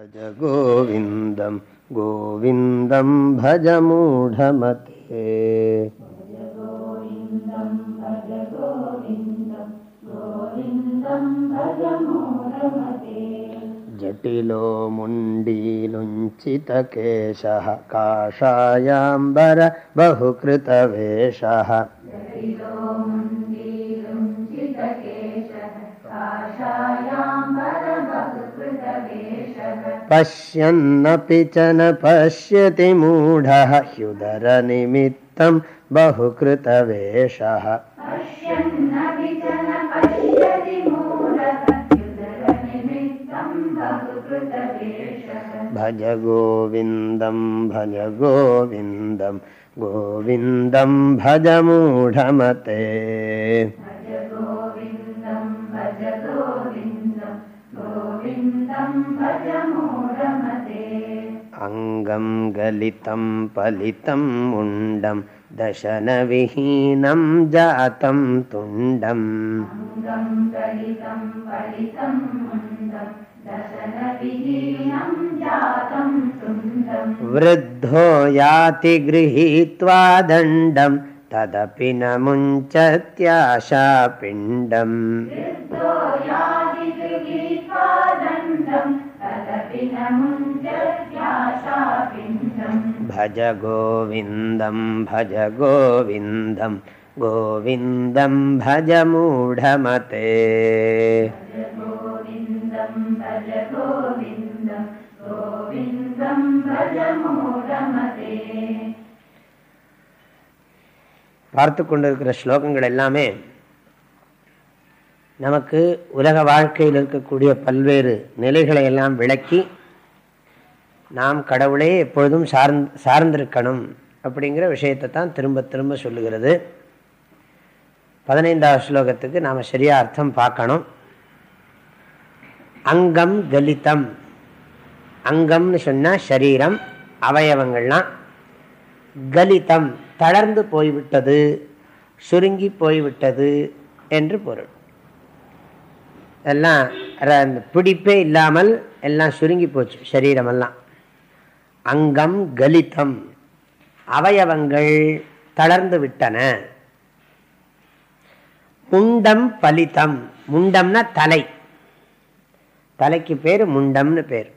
भज गोविन्दं गोविन्दं भज मूढमते। जटिलो मुण्डीलुञ्चितकेशः काषायाम्बर बहुकृतवेषः पश्यन्नपि च न पश्यति मूढः ह्युदरनिमित्तं बहुकृतवेषः। भज गोविन्दं भज गोविन्दं गोविन्दं भज मूढमते अङ्गं गलितं पलितं मुण्डं दशनविहीनं जातं तुण्डम्। वृद्धो याति गृहीत्वा दण्डं तदपि न मुञ्चत्याशा पिण्डम् भज गोविन्दं भज गोविन्दं गोविन्दं भज मूढमते பார்த்து கொண்டிருக்கிற ஸ்லோகங்கள் எல்லாமே நமக்கு உலக வாழ்க்கையில் இருக்கக்கூடிய பல்வேறு நிலைகளை எல்லாம் விளக்கி நாம் கடவுளே எப்பொழுதும் சார்ந் சார்ந்திருக்கணும் அப்படிங்கிற விஷயத்தை தான் திரும்ப திரும்ப சொல்லுகிறது. பதினைந்தாவது ஸ்லோகத்துக்கு நாம் சரியாக அர்த்தம் பார்க்கணும். அங்கம் கலிதம் அங்கம்னு சொன்னால் சரீரம் அவயவங்கள்லாம் கலிதம் தளர்ந்து போய்விட்டது சுருங்கி போய்விட்டது என்று பொருள். எல்லாம் பிடிப்பே இல்லாமல் எல்லாம் சுருங்கி போச்சு சரீரமெல்லாம். அங்கம் கலிதம் அவயவங்கள் தளர்ந்து விட்டன. முண்டம் பலிதம் முண்டம்னா தலை. தலைக்கு பேர் முண்டம்னு பேர்.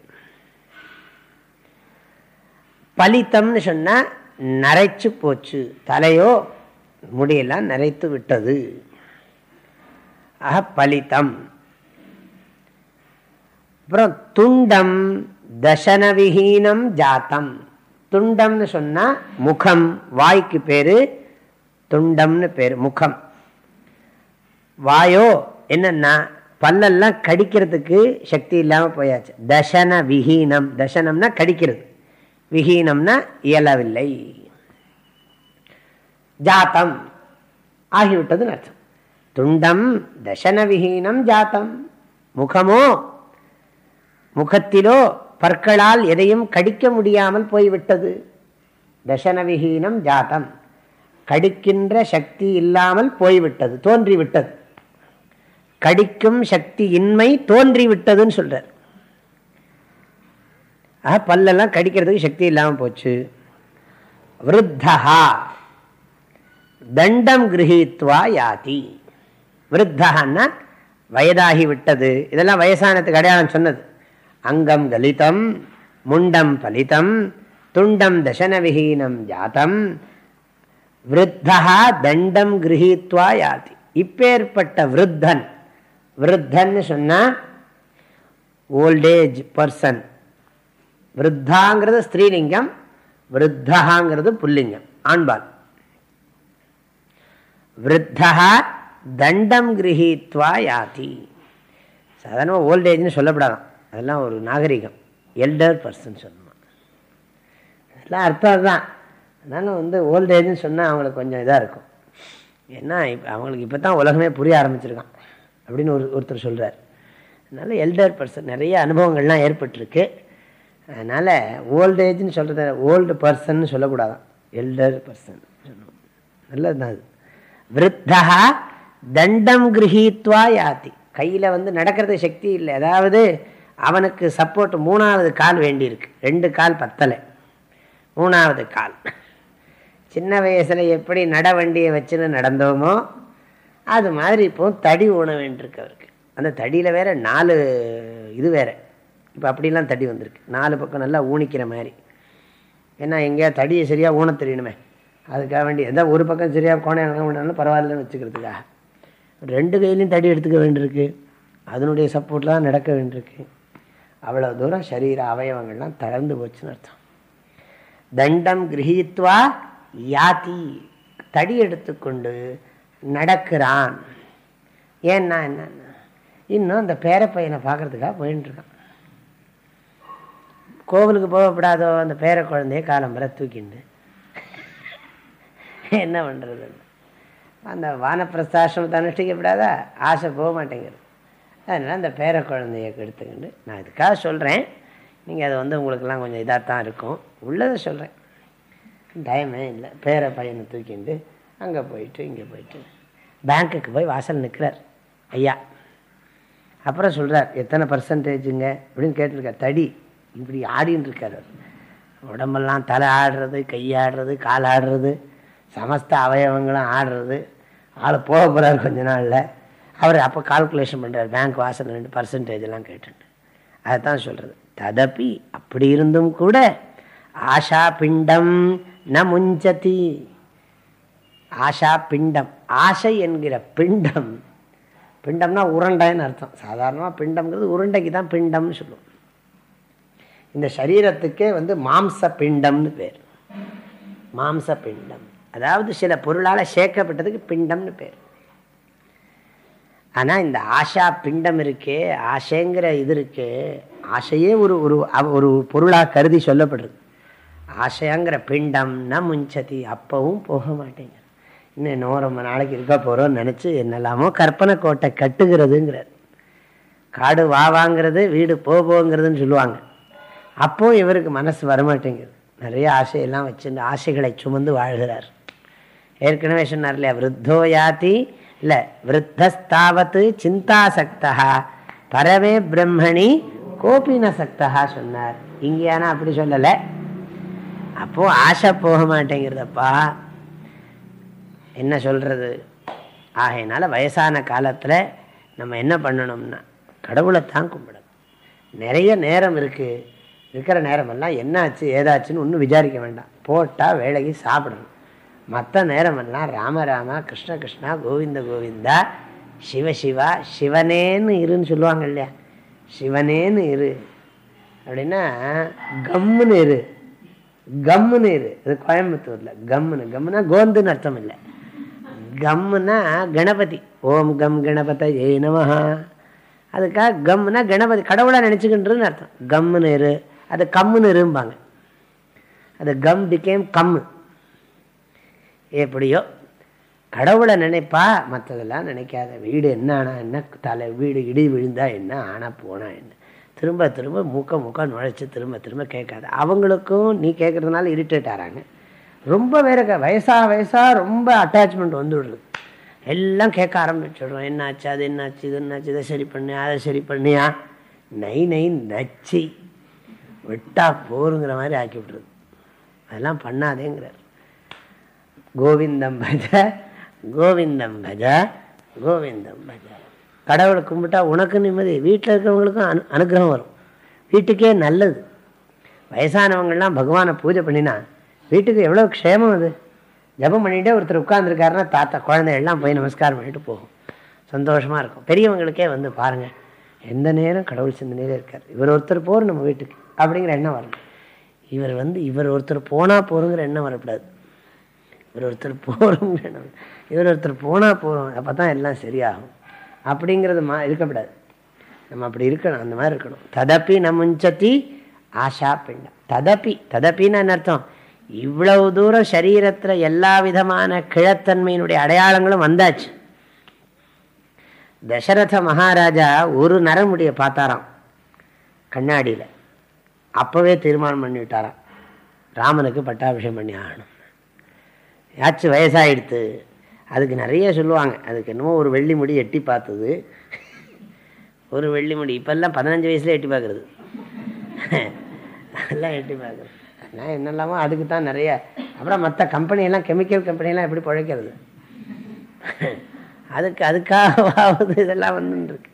பலித்தம்னு சொன்னா நரைச்சு போச்சு. தலையோ முடியெல்லாம் நரைத்து விட்டது. ஆக பலித்தம். அப்புறம் துண்டம் தசனவிஹீனம் ஜாத்தம். துண்டம்னு சொன்னா முகம் வாய்க்கு பேரு துண்டம்னு பேரு முகம். வாயோ என்னன்னா பல்லெல்லாம் கடிக்கிறதுக்கு சக்தி இல்லாமல் போயாச்சு. தசன விஹீனம் தசனம்னா கடிக்கிறது. விஹீனம்னா இயலவில்லை. ஜாத்தம். ஆகிவிட்டதுன்னு அர்த்தம். துண்டம் தசன விஹீனம் ஜாத்தம். முகமோ முகத்திலோ பற்களால் எதையும் கடிக்க முடியாமல் போய்விட்டது. தசனவிஹீனம் ஜாத்தம். கடிக்கின்ற சக்தி இல்லாமல் போய்விட்டது தோன்றிவிட்டது. கடிக்கும் சக்தி இன்மை தோன்றிவிட்டதுன்னு சொல்றார். ஆஹ் பல்லெல்லாம் கடிக்கிறதுக்கு சக்தி இல்லாமல் போச்சு. விருத்தா தண்டம் கிரகித்வா யாதி. விருத்தகான்னா வயதாகி விட்டது. இதெல்லாம் வயசானத்துக்கு அடையாளம் சொன்னது. அங்கம் கலிதம் முண்டம் பலிதம் துண்டம் தசனவிஹீனம் ஜாத்தம் விருத்தா தண்டம் கிரகித்வா யாதி. இப்பேற்பட்ட விருத்தன் விருத்தன் சொன்னா ஓல்டேஜ் பர்சன் விருத்தாங்கிறது ஸ்திரீலிங்கம் விருத்தகாங்கிறது புல்லிங்கம் ஆண்பால். விருத்தா தண்டம் கிரகித்வா யாதி. சாதாரணமாக ஓல்டேஜ்னு சொல்லப்படாதான். அதெல்லாம் ஒரு நாகரிகம். எல்டர் பர்சன் சொல்லணும். அதெல்லாம் அர்த்தம் தான் அதனால் வந்து ஓல்டேஜ்னு சொன்னால் அவங்களுக்கு கொஞ்சம் இதாக இருக்கும். ஏன்னா இப்போ அவங்களுக்கு இப்போ தான் உலகமே புரிய ஆரம்பிச்சிருக்கான். அப்படின்னு ஒரு ஒருத்தர் சொல்கிறார் அதனால் எல்டர் பர்சன் நிறைய அனுபவங்கள்லாம் ஏற்பட்டிருக்கு. அதனால் ஓல்டேஜ்னு சொல்கிறத ஓல்டு பர்சன் சொல்லக்கூடாதான். எல்டர் பர்சன் சொல்லணும். நல்லது தான் அது. விருத்தா தண்டம் கிரகித்வா யாத்தி கையில் வந்து நடக்கிறது சக்தி இல்லை. அதாவது அவனுக்கு சப்போர்ட் மூணாவது கால் வேண்டியிருக்கு. ரெண்டு கால் பத்தலை. மூணாவது கால். சின்ன வயசில் எப்படி நட வண்டியை வச்சுன்னு நடந்தோமோ அது மாதிரி இப்போ தடி ஊன வேண்டியிருக்கு அவருக்கு. அந்த தடியில் வேற நாலு இது வேறு. இப்போ அப்படிலாம் தடி வந்திருக்கு. நாலு பக்கம் நல்லா ஊனிக்கிற மாதிரி. ஏன்னா எங்கேயா தடியை சரியாக ஊன தெரியணுமே. அதுக்காக வேண்டி எதாவது ஒரு பக்கம் சரியாக கோணம் பண்ணாலும் பரவாயில்லன்னு வச்சுக்கிறதுக்காக. ரெண்டு கையிலையும் தடி எடுத்துக்க வேண்டியிருக்கு. அதனுடைய சப்போர்ட்லாம் நடக்க வேண்டியிருக்கு. அவ்வளோ தூரம் சரீர அவயவங்கள்லாம் தளர்ந்து போச்சுன்னு அர்த்தம். தண்டம் கிரகித்வா யாத்தி தடி எடுத்துக்கொண்டு நடக்கிறான். ஏன்னா என்னன்னா இன்னும் அந்த பேரப்பையனை பார்க்கறதுக்காக போயின்ட்டுருக்கான் கோவிலுக்கு போகப்படாதோ அந்த பேர குழந்தைய காலம்பரை தூக்கிண்டு. என்ன பண்ணுறது அந்த வானப்பிரஸ்தாசிரமத்தை அனுஷ்டிக்கப்படாதா? ஆசை போக மாட்டேங்கிறது அதனால் அந்த பேர குழந்தைய எடுத்துக்கிண்டு நான் இதுக்காக சொல்கிறேன் நீங்கள் அது வந்து உங்களுக்கெல்லாம் கொஞ்சம் இதாக தான் இருக்கும். உள்ளதை சொல்கிறேன் டைமே இல்லை. பேர பையனை தூக்கிண்டு அங்கே போயிட்டு இங்கே போயிட்டு. பேங்க்குக்கு போய் வாசல் நிற்கிறார் ஐயா அப்புறம் சொல்கிறார் எத்தனை பர்சன்டேஜுங்க அப்படின்னு கேட்டிருக்கார். தடி இப்படி ஆடின்னு இருக்கார் உடம்பெல்லாம் தலை ஆடுறது கையாடுறது கால் ஆடுறது சமஸ்த அவயவங்களும் ஆடுறது. ஆள் போக போகிறார் கொஞ்ச நாளில். அவர் அப்போ கால்குலேஷன் பண்ணுறார் பேங்க் வாசல் ரெண்டு பர்சன்டேஜ் எல்லாம் கேட்டுட்டு. அதுதான் சொல்கிறது ததப்பி அப்படி இருந்தும் கூட ஆஷா பிண்டம் ந முஞ்சதி. ஆஷா பிண்டம். ஆசை என்கிற பிண்டம். பிண்டம்னா உருண்டைன்னு அர்த்தம். சாதாரணமாக பிண்டம்ங்கிறது உருண்டைக்கு தான் பிண்டம்னு சொல்லுவோம். இந்த சரீரத்துக்கே வந்து மாம்ச பிண்டம்னு பேர். மாம்ச பிண்டம். அதாவது சில பொருளால் சேர்க்கப்பட்டதுக்கு பிண்டம்னு பேர். ஆனால் இந்த ஆஷா பிண்டம் இருக்கே ஆசைங்கிற இது இருக்கே ஆசையே ஒரு ஒரு ஒரு பொருளாக கருதி சொல்லப்படுறது ஆசையாங்கிற பிண்டம்னா முஞ்சதி அப்பவும் போக மாட்டேங்க இன்னும் இன்னும் ரொம்ப நாளைக்கு இருக்க போகிறோம்னு நினச்சி என்னெல்லாமோ கற்பனை கோட்டை கட்டுகிறதுங்கிறார். காடு வா வாங்கிறது வீடு போங்கிறதுன்னு சொல்லுவாங்க. அப்போ இவருக்கு மனசு வரமாட்டேங்குது. நிறைய ஆசையெல்லாம் வச்சுருந்து ஆசைகளை சுமந்து வாழ்கிறார். ஏற்கனவே சொன்னார் இல்லையா விருத்தோ யாத்தி இல்லை விருத்தஸ்தாவத்து சிந்தாசக்தா பரவே பிரம்மணி கோபின சக்தா சொன்னார். இங்கேயானா அப்படி சொல்லலை. அப்போ ஆசை போக மாட்டேங்கிறதப்பா. என்ன சொல்றது? ஆகையினால வயசான காலத்தில் நம்ம என்ன பண்ணணும்னா கடவுளைத்தான் கும்பிடணும். நிறைய நேரம் இருக்குது இருக்கிற நேரமெல்லாம் என்னாச்சு ஏதாச்சுன்னு ஒன்றும் விசாரிக்க வேண்டாம். போட்டால் வேலைக்கு சாப்பிடணும். மற்ற நேரமெல்லாம் ராமராமா கிருஷ்ண கிருஷ்ணா கோவிந்த கோவிந்தா சிவ சிவா சிவனேன்னு இருன்னு சொல்லுவாங்க இல்லையா? சிவனேன்னு இரு. அப்படின்னா கம்முன்னு இரு. கம்முன்னு இரு. இது கோயம்புத்தூரில். கம்முன்னு. கம்முனா கோந்துன்னு அர்த்தம் இல்லை. கம்முன்னா கணபதி. ஓம் கம் கணபத ஏ நமஹா. அதுக்காக கம்முனா கணபதி. கடவுளாக நினச்சிக்கின்றுன்னு அர்த்தம். கம்முன்னு இரு. அது கம்முன்னு இரும்பாங்க. அது கம் பிகேம் கம்மு எப்படியோ? கடவுளை நினைப்பா மற்றதெல்லாம் நினைக்காத. வீடு என்ன ஆனா என்ன? தலை வீடு இடி விழுந்தா என்ன? ஆனால் போனா என்ன? திரும்ப திரும்ப மூக்க மூக்க நுழைச்சி திரும்ப திரும்ப கேட்காது. அவங்களுக்கும் நீ கேட்கறதுனால இரிட்டேட் ஆகிறாங்க ரொம்ப வேற வயசா வயசாக ரொம்ப அட்டாச்மெண்ட் வந்துவிடுது எல்லாம் கேட்க ஆரம்பிச்சிடுறோம். என்னாச்சு? அது என்னாச்சு? இது என்னாச்சு? இதை சரி பண்ணியா அதை சரி பண்ணியா? நை நை நச்சு. விட்டா போருங்கிற மாதிரி ஆக்கி விட்ருது அதெல்லாம் பண்ணாதேங்கிறார். கோவிந்தம் பஜ கோவிந்தம் பஜ கோவிந்தம் பஜ கடவுளை கும்பிட்டா உனக்கு நிம்மதி வீட்டில் இருக்கிறவங்களுக்கும் அனு அனுகிரகம் வரும். வீட்டுக்கே நல்லது. வயசானவங்கள்லாம் பகவானை பூஜை பண்ணினா வீட்டுக்கு எவ்வளோ க்ஷேமம் அது? ஜபம் பண்ணிகிட்டே ஒருத்தர் உட்காந்துருக்காருன்னா தாத்தா குழந்தைகள்லாம் போய் நமஸ்காரம் பண்ணிட்டு போகும். சந்தோஷமாக இருக்கும். பெரியவங்களுக்கே வந்து பாருங்கள் எந்த நேரம் கடவுள் சிந்தனையிலே இருக்கார்? இவர் ஒருத்தர் போர் நம்ம வீட்டுக்கு அப்படிங்கிற எண்ணம் வரணும். இவர் வந்து இவர் ஒருத்தர் போனால் போகிறோங்கிற எண்ணம் வரக்கூடாது. இவர் ஒருத்தர் போகிறோம் இவர் ஒருத்தர் போனால் போகிறோம் அப்போ தான் எல்லாம் சரியாகும். அப்படிங்கிறது மா இருக்கக்கூடாது. நம்ம அப்படி இருக்கணும். அந்த மாதிரி இருக்கணும். ததப்பி நமுஞ்சத்தி ஆஷா பிண்டம் ததப்பி ததப்பின்னு என்ன அர்த்தம்? இவ்வளவு தூரம் சரீரத்தில் எல்லா விதமான கிழத்தன்மையினுடைய அடையாளங்களும் வந்தாச்சு. தசரத மகாராஜா ஒரு நரமுடிய பார்த்தாராம். கண்ணாடியில். அப்போவே தீர்மானம் பண்ணிவிட்டாராம். ராமனுக்கு பட்டாபிஷேகம் பண்ணி ஆகணும். யாச்சும் வயசாகிடுத்து அதுக்கு நிறைய சொல்லுவாங்க. அதுக்கு என்னமோ ஒரு வெள்ளி முடி எட்டி பார்த்தது. ஒரு வெள்ளி முடி. இப்போல்லாம் பதினஞ்சு வயசில் எட்டி பார்க்குறது. எல்லாம் எட்டி பார்க்குறது. நான் என்னெல்லாமோ அதுக்கு தான் நிறைய. அப்புறம் மற்ற கம்பெனியெல்லாம் கெமிக்கல் கம்பெனியெல்லாம் எப்படி பிழைக்கிறது? அதுக்கு அதுக்காகவாவது இதெல்லாம் வந்துருக்கு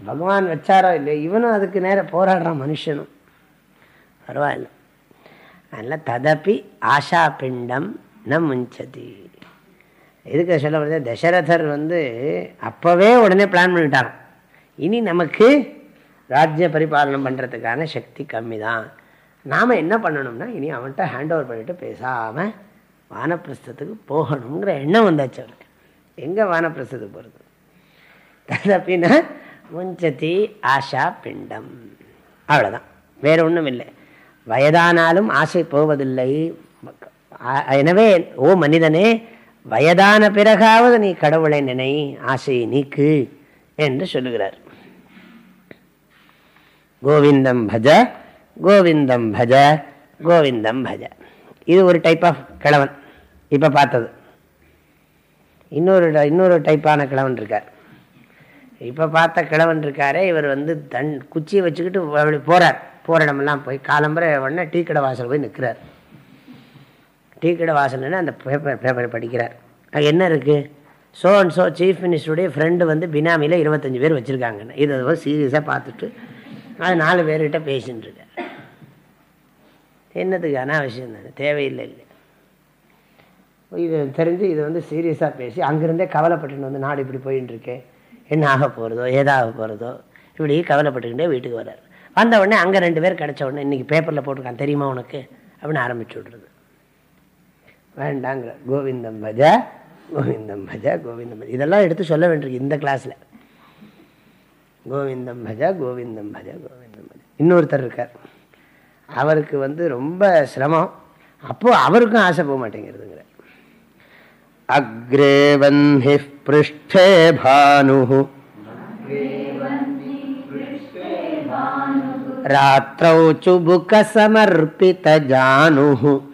பகவான் வச்சாரோ இல்லையோ இவனும் அதுக்கு நேரம் போராடுறான் மனுஷனும். பரவாயில்ல. அதனால் ததப்பி ஆஷா பிண்டம் ந முஞ்சதி. எதுக்கு சொல்லப்படுது தசரதர் வந்து அப்போவே உடனே பிளான் பண்ணிட்டாங்க இனி நமக்கு ராஜ்ய பரிபாலனம் பண்ணுறதுக்கான சக்தி கம்மி தான் நாம் என்ன பண்ணணும்னா இனி அவன்கிட்ட ஹேண்ட் ஓவர் பண்ணிவிட்டு பேசாமல் வானப்பிரஸ்தத்துக்கு போகணுங்கிற எண்ணம் வந்தாச்சு அவருக்கு எங்கே வானப்பிரஸ்தத்துக்கு போகிறது ததப்பின்னா முஞ்சதி ஆஷா பிண்டம். அவ்வளோதான் வேறு ஒன்றும் இல்லை. வயதானாலும் ஆசை போவதில்லை. எனவே ஓ மனிதனே வயதான பிறகாவது நீ கடவுளை நினை ஆசையை நீக்கு என்று சொல்லுகிறார். கோவிந்தம் பஜ கோவிந்தம் பஜ கோவிந்தம் பஜ. இது ஒரு டைப் ஆஃப் கிழவன். இப்போ பார்த்தது. இன்னொரு இன்னொரு டைப்பான கிழவன் இருக்கார். இப்போ பார்த்த கிழவன் இருக்காரே இவர் வந்து தன் குச்சியை வச்சுக்கிட்டு அப்படி போகிறார் போகிற இடமெல்லாம் போய் காலம்பரை உடனே டீ கடை வாசல் போய் நிற்கிறார். டீ கடை வாசல்னா அந்த பேப்பர் பேப்பரை படிக்கிறார். அது என்ன இருக்குது ஸோ அண்ட் ஸோ சீஃப் மினிஸ்டருடைய ஃப்ரெண்டு வந்து பினாமியில் இருபத்தஞ்சி பேர் வச்சுருக்காங்கன்னு. இதை சீரியஸாக பார்த்துட்டு அது நாலு பேர்கிட்ட பேசின்னு இருக்கார். என்னத்துக்கு அனாவசியம் தானே? தேவையில்லை இல்லை. இது தெரிஞ்சு இது வந்து சீரியஸாக பேசி அங்கேருந்தே கவலைப்பட்டுன்னு வந்து நாடு இப்படி போயின்னு இருக்கேன் என்ன ஆக போகிறதோ ஏதாக போகிறதோ இப்படி கவலைப்பட்டுக்கிட்டே வீட்டுக்கு வர்றார். வந்த உடனே அங்கே ரெண்டு பேர் கிடச்ச உடனே இன்றைக்கி பேப்பரில் போட்டிருக்கான் தெரியுமா உனக்கு? அப்படின்னு ஆரம்பிச்சு விட்றது. வேண்டாங்கிற. கோவிந்தம் பஜா கோவிந்தம் பஜா கோவிந்தம் பஜ. இதெல்லாம் எடுத்து சொல்ல வேண்டியிருக்கு இந்த கிளாஸில் கோவிந்தம் பஜா கோவிந்தம் பஜா கோவிந்தம் பஜ. இன்னொருத்தர் இருக்கார். அவருக்கு வந்து ரொம்ப சிரமம். அப்போது அவருக்கும் ஆசை போக மாட்டேங்கிறதுங்கிற. அக்ரே வந்தி பிருஷ்டே பானு. ராத்திரௌ சுபுக சமர்ப்பித ஜானு.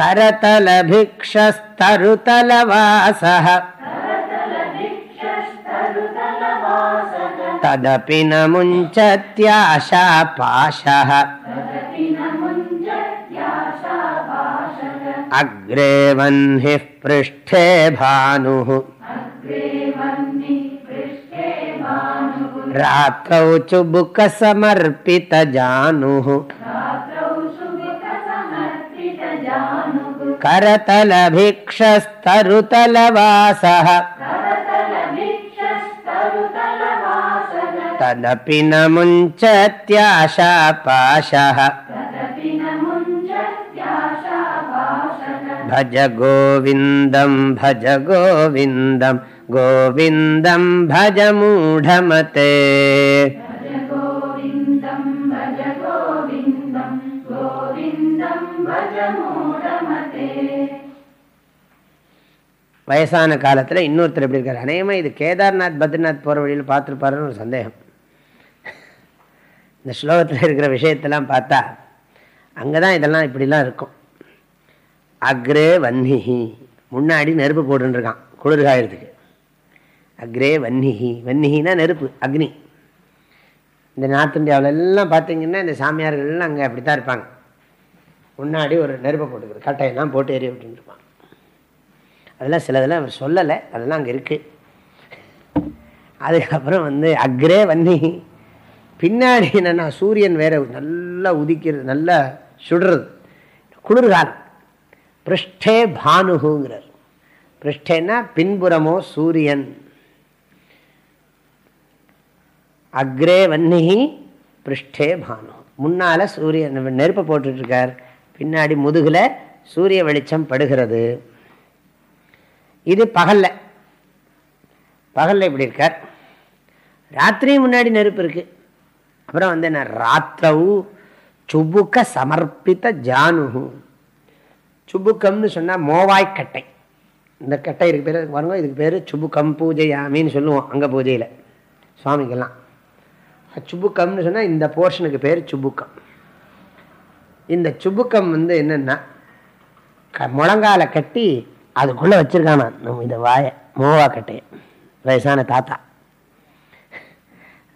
करतलभिक्षस्तरुतलवासः। तदपि न मुञ्चत्याशा पाशः। अग्रे वह्निः पृष्ठे भानुः। रात्रौ चुबुकसमर्पितजानुः करतलभिक्षस्तरुतलवासः। तदपि न मुञ्चत्याशापाशः। भज गोविन्दं भज गोविन्दं गोविन्दं भज मूढमते வயசான காலத்தில் இன்னொருத்தர் எப்படி இருக்கார்? அநேகமாக இது கேதார்நாத் பத்ரிநாத் போகிற வழியில் பார்த்துருப்பாருன்னு ஒரு சந்தேகம். இந்த ஸ்லோகத்தில் இருக்கிற விஷயத்தெல்லாம் பார்த்தா அங்கே தான் இதெல்லாம் இப்படிலாம் இருக்கும். அக்ரே வன்னிஹி முன்னாடி நெருப்பு போட்டுருக்கான் குளிர்காயிறதுக்கு. அக்ரே வன்னிஹி வன்னிஹினா நெருப்பு அக்னி. இந்த நார்த் இந்தியாவில் எல்லாம் பார்த்தீங்கன்னா இந்த சாமியார்கள்லாம் அங்கே அப்படி தான் இருப்பாங்க. முன்னாடி ஒரு நெருப்பை போட்டுக்கிறது கட்டையெல்லாம் போட்டு எரிய விட்டுருப்பாங்க அதெல்லாம் சிலதெல்லாம் அவர் சொல்லலை. அதெல்லாம் அங்கே இருக்குது அதுக்கப்புறம் வந்து அக்ரே வன்னி பின்னாடி என்னென்னா சூரியன் வேற நல்லா உதிக்கிறது நல்லா சுடுறது. குளிர்காலம். பிருஷ்டே பானுகுங்கிறார். பிருஷ்டேன்னா பின்புறமோ சூரியன். அக்ரே வன்னிகி பிருஷ்டே பானு. முன்னால் சூரியன் நெருப்பை போட்டுட்ருக்கார் பின்னாடி முதுகில் சூரிய வெளிச்சம் படுகிறது. இது பகல்ல. பகல்ல இப்படி இருக்கார். ராத்திரியும் முன்னாடி நெருப்பு இருக்கு. அப்புறம் வந்து என்ன? ராத்திரவு சுபுக்க சமர்ப்பித்த ஜானு சுபுக்கம்னு சொன்னால் மோவாய்க்கட்டை இந்த கட்டை இருக்கு பேர் பாருங்க இதுக்கு பேர் சுபுக்கம் பூஜையாமின்னு சொல்லுவோம் அங்கே பூஜையில். சுவாமிக்கெல்லாம். சுபுக்கம்னு சொன்னால் இந்த போர்ஷனுக்கு பேர் சுபுக்கம். இந்த சுபுக்கம் வந்து என்னென்னா முழங்கால கட்டி அதுக்குள்ளே வச்சுருக்கானா நம்ம இதை வாயை மோவாக்கட்டையை வயசான தாத்தா.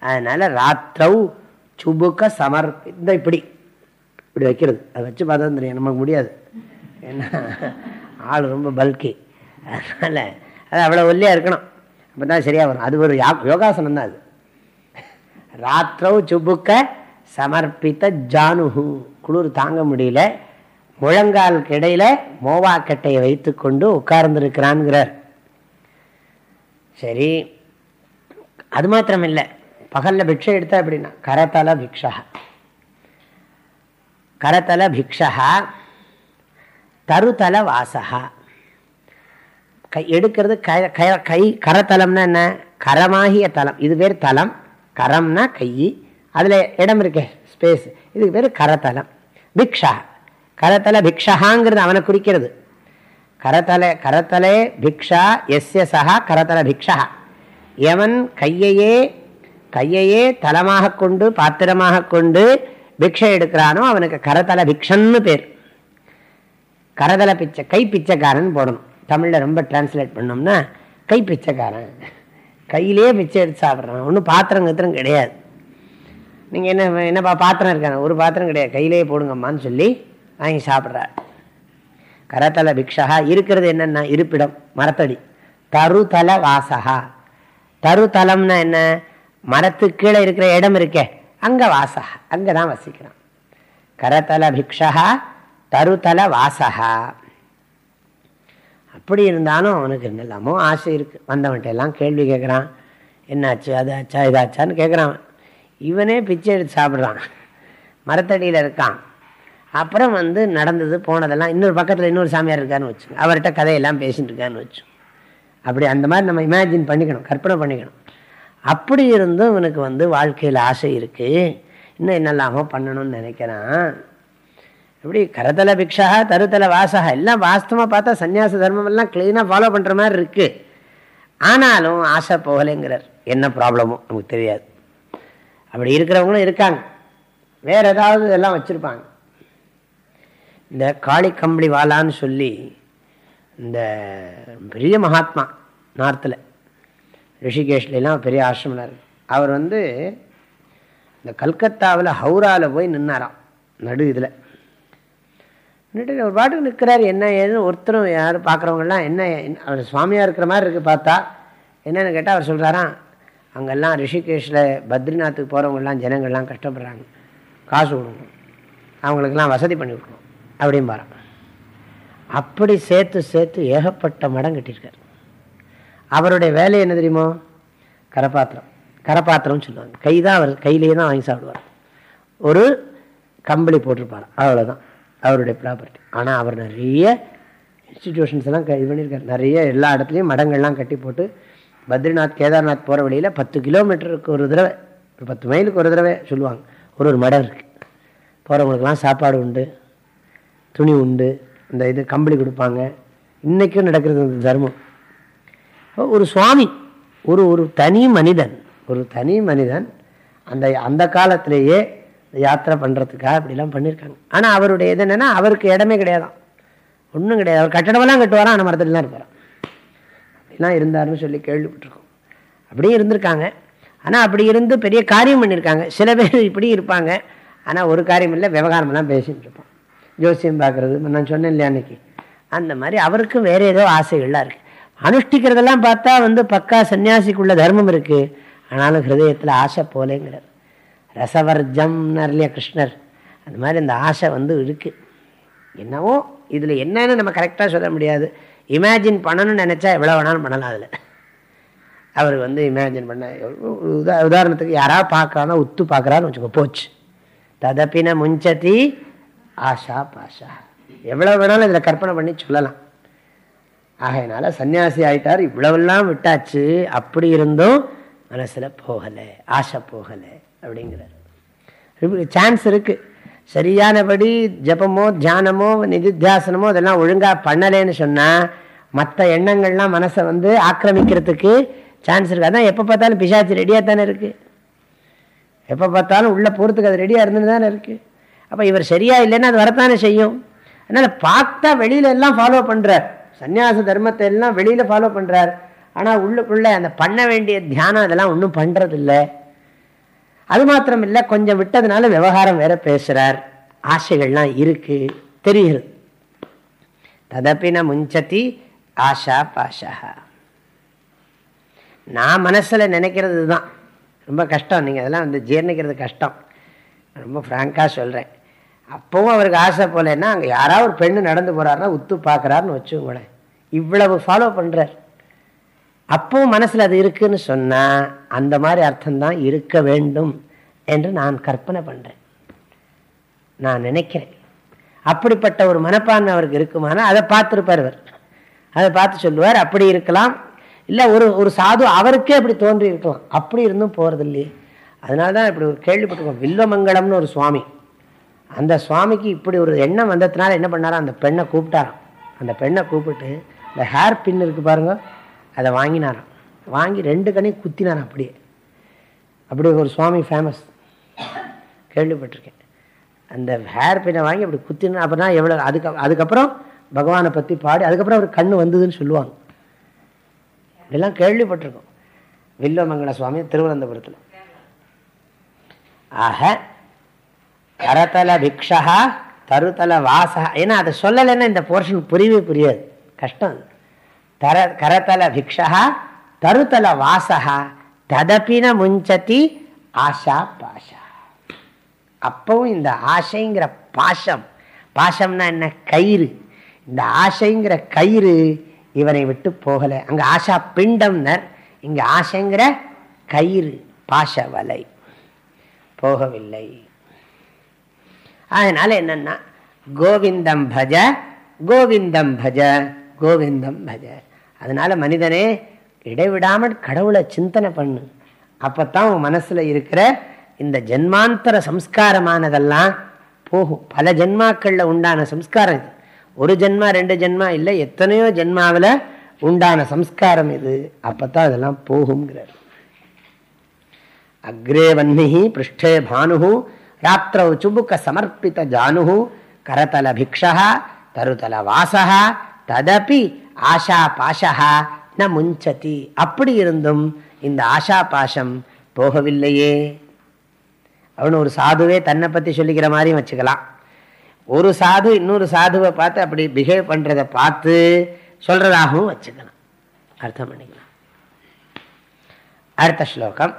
அதனால ராத்திரவு சுபுக்க சமர் இந்த இப்படி. இப்படி வைக்கிறது. அதை வச்சு பார்த்தா தெரியும் நமக்கு முடியாது. ஏன்னா ஆள் ரொம்ப பல்கி அதனால் அது அவ்வளோ ஒல்லியாக இருக்கணும். அப்போ தான் சரியாக வரும். அது ஒரு யோகாசனம் தான் அது. ராத்திரவு சுபுக்க சமர்ப்பித்த ஜானுகு குளிர் தாங்க முடியல. முழங்காலுக்கு இடையில மோவாக்கட்டையை வைத்து கொண்டு உட்கார்ந்துருக்கிறான்ங்கிறார் சரி அது மாத்திரம் இல்லை பகலில் பிக்ஷை எடுத்தா அப்படின்னா கரத்தல பிக்ஷா. கரத்தல பிக்ஷா தருதல வாசகா கை எடுக்கிறது கை கை கரத்தலம்னா என்ன? கரமாகிய தலம். இது பேர் தலம். கரம்னா கை. அதில் இடம் இருக்கே ஸ்பேஸ் இதுக்கு பேர் கரத்தலம் பிக்ஷா. கரத்தலை பிக்ஷகாங்கிறது அவனை குறிக்கிறது. கரத்தலை கரத்தலே பிக்ஷா எஸ்ய சகா கரத்தல பிக்ஷா. எவன் கையையே கையையே தலமாக கொண்டு பாத்திரமாக கொண்டு பிக்ஷை எடுக்கிறானோ அவனுக்கு கரத்தல பிக்ஷன்னு பேர். கரதல பிச்சை கை பிச்சைக்காரன் போடணும். தமிழில் ரொம்ப டிரான்ஸ்லேட் பண்ணோம்னா கை பிச்சைக்காரன். கையிலே பிச்சை எடுத்து சாப்பிட்றான். ஒன்றும் பாத்திரம் கத்திரம் கிடையாது. நீங்கள் என்ன என்னப்பா பாத்திரம் இருக்காங்க ஒரு பாத்திரம் கிடையாது. கையிலே போடுங்கம்மான்னு சொல்லி வாங்கி சாப்பிட்றார். கரத்தல பிக்ஷா இருக்கிறது என்னென்னா இருப்பிடம் மரத்தடி. தருதல வாசகா. தருதலம்னா என்ன? மரத்துக்கு கீழே இருக்கிற இடம் இருக்கே அங்கே வாசகா. அங்கே தான் வசிக்கிறான். கரத்தல பிக்ஷா தருதல வாசகா. அப்படி இருந்தாலும் அவனுக்கு என்னெல்லாமோ ஆசை இருக்குது வந்தவன்ட்ட எல்லாம் கேள்வி கேட்குறான் என்னாச்சு அதாச்சா இதாச்சான்னு கேட்குறான் இவனே பிச்சை எடுத்து சாப்பிட்றான். மரத்தடியில் இருக்கான். அப்புறம் வந்து நடந்தது போனதெல்லாம் இன்னொரு பக்கத்தில் இன்னொரு சாமியார் இருக்கான்னு வச்சு அவர்கிட்ட கதையெல்லாம் பேசிட்டு இருக்கான்னு வச்சு. அப்படி அந்த மாதிரி நம்ம இமேஜின் பண்ணிக்கணும் கற்பனை பண்ணிக்கணும். அப்படி இருந்தும் இவனுக்கு வந்து வாழ்க்கையில் ஆசை இருக்குது இன்னும் என்னெல்லாமோ பண்ணணும்னு நினைக்கிறான். இப்படி கரதல பிக்ஷா தருதல வாசகா எல்லாம் வாஸ்தவமாக பார்த்தா சன்னியாச தர்மம் எல்லாம் கிளீனாக ஃபாலோ பண்ணுற மாதிரி இருக்குது ஆனாலும் ஆசை போகலைங்கிறார். என்ன ப்ராப்ளமோ நமக்கு தெரியாது. அப்படி இருக்கிறவங்களும் இருக்காங்க. வேறு ஏதாவது எல்லாம் வச்சுருப்பாங்க. இந்த காளி கம்பளி வாலான்னு சொல்லி இந்த பெரிய மகாத்மா நார்த்தில் ரிஷிகேஷ்லாம் பெரிய ஆசிரமனார். அவர் வந்து இந்த கல்கத்தாவில் ஹவுராவில் போய் நின்னாராம் நடு இதில். நின்றுட்டு ஒரு பாட்டுக்கு நிற்கிறார் என்ன ஏதுன்னு ஒருத்தரும் யாரும் பார்க்குறவங்கலாம் என்ன அவர் சுவாமியாக இருக்கிற மாதிரி இருக்குது பார்த்தா என்னென்னு கேட்டால் அவர் சொல்கிறாராம் அங்கெல்லாம் ரிஷிகேஷில் பத்ரிநாத்துக்கு போகிறவங்கெல்லாம் ஜனங்கள்லாம் கஷ்டப்படுறாங்க காசு கொடுக்கணும் அவங்களுக்கெல்லாம் வசதி பண்ணி கொடுக்கணும் அப்படின்னு அப்படி சேர்த்து சேர்த்து ஏகப்பட்ட மடம் கட்டியிருக்கார். அவருடைய வேலை என்ன தெரியுமோ? கரப்பாத்திரம். கரப்பாத்திரம்னு சொல்லுவாங்க. கை தான் அவர் கையிலேயே தான் வாங்கி சாப்பிடுவார். ஒரு கம்பளி போட்டிருப்பார். அவ்வளோதான் அவருடைய ப்ராப்பர்ட்டி ஆனால் அவர் நிறைய இன்ஸ்டிடியூஷன்ஸ் எல்லாம் இது பண்ணியிருக்கார். நிறைய எல்லா இடத்துலையும் மடங்கள்லாம் கட்டி போட்டு பத்ரிநாத் கேதார்நாத் போகிற வழியில் பத்து கிலோமீட்டருக்கு ஒரு தடவை ஒரு பத்து மைலுக்கு ஒரு தடவை சொல்லுவாங்க. ஒரு ஒரு மடம் இருக்குது போகிறவங்களுக்கெல்லாம் சாப்பாடு உண்டு. துணி உண்டு இந்த இது கம்பளி கொடுப்பாங்க. இன்றைக்கும் நடக்கிறது இந்த தர்மம். ஒரு சுவாமி ஒரு ஒரு தனி மனிதன் ஒரு தனி மனிதன் அந்த அந்த காலத்திலேயே யாத்திரை பண்ணுறதுக்காக அப்படிலாம் பண்ணியிருக்காங்க ஆனால் அவருடைய இது என்னென்னா அவருக்கு இடமே கிடையாதான். ஒன்றும் கிடையாது. அவர் கட்டடமெல்லாம் அந்த ஆனால் மரத்துலலாம் இருப்பாரான் அப்படிலாம் இருந்தாருன்னு சொல்லி கேள்விப்பட்டிருக்கோம். அப்படியும் இருந்திருக்காங்க. ஆனால் அப்படி இருந்து பெரிய காரியம் பண்ணியிருக்காங்க சில பேர் இப்படி இருப்பாங்க. ஆனால் ஒரு காரியம் இல்லை விவகாரமெல்லாம் பேசிகிட்டு இருப்போம் ஜோசியம் பார்க்குறது. நான் சொன்னேன் இல்லையா அன்னைக்கு? அந்த மாதிரி அவருக்கும் வேறு ஏதோ ஆசைகள்லாம் இருக்குது அனுஷ்டிக்கிறதெல்லாம் பார்த்தா வந்து பக்கா சன்னியாசிக்குள்ள தர்மம் இருக்குது ஆனாலும் ஹிருதயத்தில் ஆசை போலேங்கிறார். ரசவர்ஜம்னார் இல்லையா கிருஷ்ணர். அந்த மாதிரி அந்த ஆசை வந்து இருக்குது என்னவோ இதில் என்னன்னு நம்ம கரெக்டாக சொல்ல முடியாது. இமேஜின் பண்ணணும்னு நினச்சா எவ்வளோ வேணாலும் பண்ணலாம் அதில். அவர் வந்து இமேஜின் பண்ண உதா உதாரணத்துக்கு யாராவது பார்க்கறான்னா உத்து பார்க்குறான்னு வச்சுக்கோ போச்சு. ததப்பின முஞ்சத்தி ஆஷா பாஷா. எவ்வளோ வேணாலும் இதில் கற்பனை பண்ணி சொல்லலாம். ஆகையினால சன்னியாசி ஆயிட்டார். இவ்வளவெல்லாம் விட்டாச்சு. அப்படி இருந்தும் மனசில் போகலை. ஆசை போகலை அப்படிங்கிறார். சான்ஸ் இருக்குது சரியானபடி ஜபமோ தியானமோ நிதித்தியாசனமோ அதெல்லாம் ஒழுங்காக பண்ணலேன்னு சொன்னால் மற்ற எண்ணங்கள்லாம் மனசை வந்து ஆக்கிரமிக்கிறதுக்கு சான்ஸ் இருக்குது அதான் எப்போ பார்த்தாலும் பிசாச்சு ரெடியாக தானே இருக்குது எப்போ பார்த்தாலும் உள்ளே போகிறதுக்கு அது ரெடியாக இருந்துன்னு தானே இருக்குது அப்போ இவர் சரியா இல்லைன்னா அது வரத்தானே செய்யும்? அதனால் பார்த்தா வெளியில எல்லாம் ஃபாலோ பண்ணுறார் சன்னியாச தர்மத்தை எல்லாம் வெளியில் ஃபாலோ பண்ணுறார் ஆனால் உள்ளுக்குள்ளே அந்த பண்ண வேண்டிய தியானம் அதெல்லாம் ஒன்றும் பண்ணுறதில்ல அது மாத்திரம் இல்லை கொஞ்சம் விட்டதுனால விவகாரம் வேற பேசுகிறார் ஆசைகள்லாம் இருக்கு தெரியுது ததப்பின முஞ்சதி ஆஷா பாஷா. நான் மனசில் நினைக்கிறது தான் ரொம்ப கஷ்டம். நீங்கள் அதெல்லாம் வந்து ஜீர்ணிக்கிறது கஷ்டம். ரொம்ப ஃப்ராங்காக சொல்கிறேன் அப்போவும் அவருக்கு ஆசை போலன்னா அங்கே யாராவது ஒரு பெண்ணு நடந்து போகிறாருன்னா உத்து பார்க்குறாருன்னு வச்சுக்கோங்களேன். இவ்வளவு ஃபாலோ பண்ணுறார் அப்பவும் மனசில் அது இருக்குன்னு சொன்னால் அந்த மாதிரி அர்த்தம்தான் இருக்க வேண்டும் என்று நான் கற்பனை பண்ணுறேன் நான் நினைக்கிறேன். அப்படிப்பட்ட ஒரு மனப்பான்மை அவருக்கு இருக்குமானா அதை பார்த்துருப்பார் அவர் அதை பார்த்து சொல்லுவார் அப்படி இருக்கலாம். இல்லை ஒரு ஒரு சாது அவருக்கே அப்படி தோன்றி இருக்கலாம். அப்படி இருந்தும் போகிறது இல்லையே அதனால தான் இப்படி ஒரு கேள்விப்பட்டிருக்கோம். வில்வமங்கலம்னு ஒரு சுவாமி. அந்த சுவாமிக்கு இப்படி ஒரு எண்ணம் வந்ததுனால என்ன பண்ணாரோ அந்த பெண்ணை கூப்பிட்டாராம். அந்த பெண்ணை கூப்பிட்டு இந்த ஹேர் பின் இருக்குது பாருங்க. அதை வாங்கினாராம். வாங்கி ரெண்டு கண்ணையும் குத்தினாராம் அப்படியே. அப்படி ஒரு சுவாமி ஃபேமஸ் கேள்விப்பட்டிருக்கேன். அந்த ஹேர் பின்னை வாங்கி அப்படி குத்தினா அப்படின்னா எவ்வளோ அதுக்கு அதுக்கப்புறம் பகவானை பற்றி பாடி அதுக்கப்புறம் அவர் கண்ணு வந்ததுன்னு சொல்லுவாங்க. இதெல்லாம் கேள்விப்பட்டிருக்கோம். வில்வமங்கல சுவாமி திருவனந்தபுரத்தில். ஆக கரதல பிக்ஷா தருதல வாசா ஏன்னா அதை சொல்லலைன்னா இந்த போர்ஷன் புரியவே புரியாது. கஷ்டம் தர கரத்தல பிக்ஷா தருதல வாசகா ததப்பின முஞ்சதி ஆஷா பாஷா. அப்பவும் இந்த ஆசைங்கிற பாஷம். பாஷம்னா என்ன? கயிறு. இந்த ஆசைங்கிற கயிறு இவனை விட்டு போகலை. அங்கே ஆஷா பிண்டம்னர். இங்கே ஆசைங்கிற கயிறு பாஷ வலை போகவில்லை. அதனால என்னன்னா கோவிந்தம் பஜ கோவிந்தம் பஜ கோவிந்தம் பஜ. அதனால மனிதனே இடைவிடாமல் கடவுளை சிந்தனை பண்ணு. அப்பத்தான் உன் மனசுல இருக்கிற இந்த ஜென்மாந்தர சம்ஸ்காரமானதெல்லாம் போகும். பல ஜென்மாக்கள்ல உண்டான சம்ஸ்காரம் இது. ஒரு ஜென்மா ரெண்டு ஜென்மா இல்லை எத்தனையோ ஜென்மாவில் உண்டான சம்ஸ்காரம் இது. அப்பத்தான் அதெல்லாம் போகுங்கிறார் அக்ரே வன்னிஹி பிருஷ்டே பானு ராத்திரவு சுபுக்க சமர்ப்பித்த ஜானு கரதல பிக்ஷா தருதல வாசா ததப்பி ஆஷா பாஷா ந முஞ்சதி அப்படி இருந்தும் இந்த ஆஷா பாஷம் போகவில்லையே. அவனு ஒரு சாதுவே தன்னை பற்றி சொல்லிக்கிற மாதிரியும் வச்சுக்கலாம். ஒரு சாது இன்னொரு சாதுவை பார்த்து அப்படி பிஹேவ் பண்ணுறதை பார்த்து சொல்கிறதாகவும் வச்சுக்கலாம். அர்த்தம் பண்ணிக்கலாம். அடுத்த ஸ்லோகம்.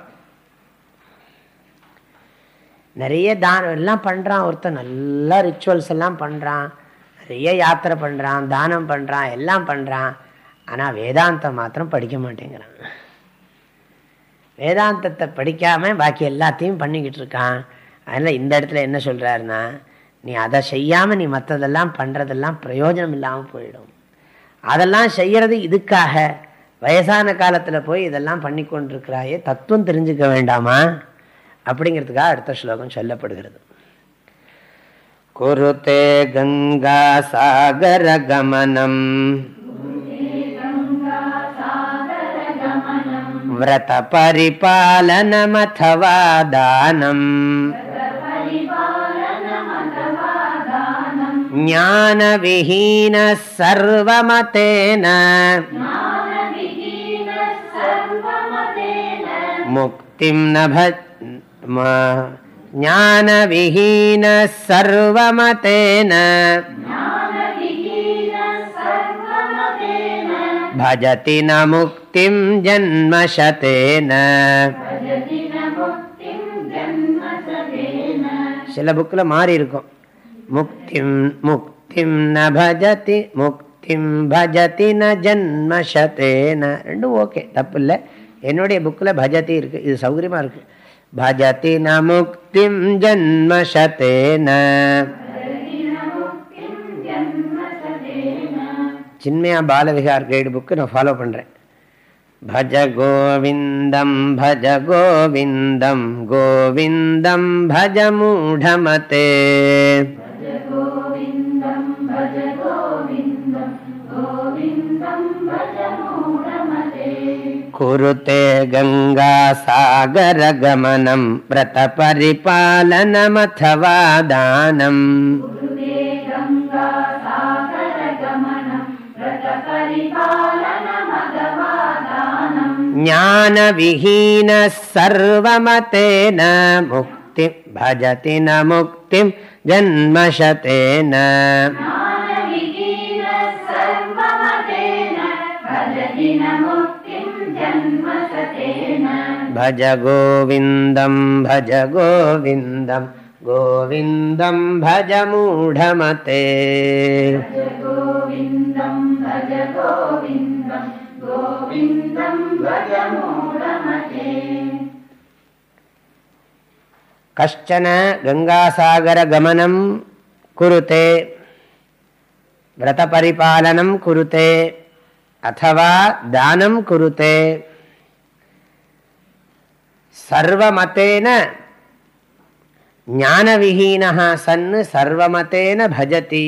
நிறைய தானம் எல்லாம் பண்ணுறான் ஒருத்தன். நல்லா ரிச்சுவல்ஸ் எல்லாம் பண்ணுறான் நிறைய யாத்திரை பண்ணுறான் தானம் பண்ணுறான் எல்லாம் பண்ணுறான் ஆனால் வேதாந்தம் மாத்திரம் படிக்க மாட்டேங்கிறான். வேதாந்தத்தை படிக்காமல் பாக்கி எல்லாத்தையும் பண்ணிக்கிட்டு இருக்கான். அதனால் இந்த இடத்துல என்ன சொல்கிறாருன்னா நீ அதை செய்யாமல் நீ மற்றதெல்லாம் பண்ணுறதெல்லாம் பிரயோஜனம் இல்லாமல் போயிடும். அதெல்லாம் செய்கிறது இதுக்காக. வயசான காலத்தில் போய் இதெல்லாம் பண்ணி கொண்டிருக்கிறாயே தத்துவம் தெரிஞ்சுக்க வேண்டாமா? அப்படிங்கிறதுக்காக அடுத்த ஸ்லோகம் சொல்லப்படுகிறது குருத்தே கங்கா சாகர கமனம் व्रत परिपालनमथवा दानम् ज्ञानविहीनः सर्वमतेन मुक्तिं न ज्ञानविहीनः सर्वमतेन भजति न मुक्तिं जन्मशतेन சில புக்கில் மாறி இருக்கும் முக்திம் முக்திம் ந பஜதி முக்திம் பஜதி ந ஜன்மசதேன ரெண்டும் ஓகே தப்பு இல்லை என்னுடைய புக்கில் பஜதி இருக்குது இது சௌகரியமாக இருக்குது भजति न मुक्तिं जन्मशतेन சின்மயா பாலவிகார் கைடு புக்கு நான் ஃபாலோ பண்ணுறேன் भज गोविन्दं भज गोविन्दं गोविन्दं भज मूढमते कुरुते गङ्गासागरगमनम् व्रतपरिपालनमथवादानम् ज्ञानविहीनः सर्वमतेन मुक्तिं भजति न मुक्तिं जन्मशतेन। भज गोविन्दं भज गोविन्दं गोविन्दं भज मूढमते। कश्चन गङ्गासागरगमनं कुरुते व्रतपरिपालनं कुरुते अथवा दानं कुरुते சர்வமத்தேன ஞானவிஹீனா சன்னு சர்வமத்தேன பஜதி.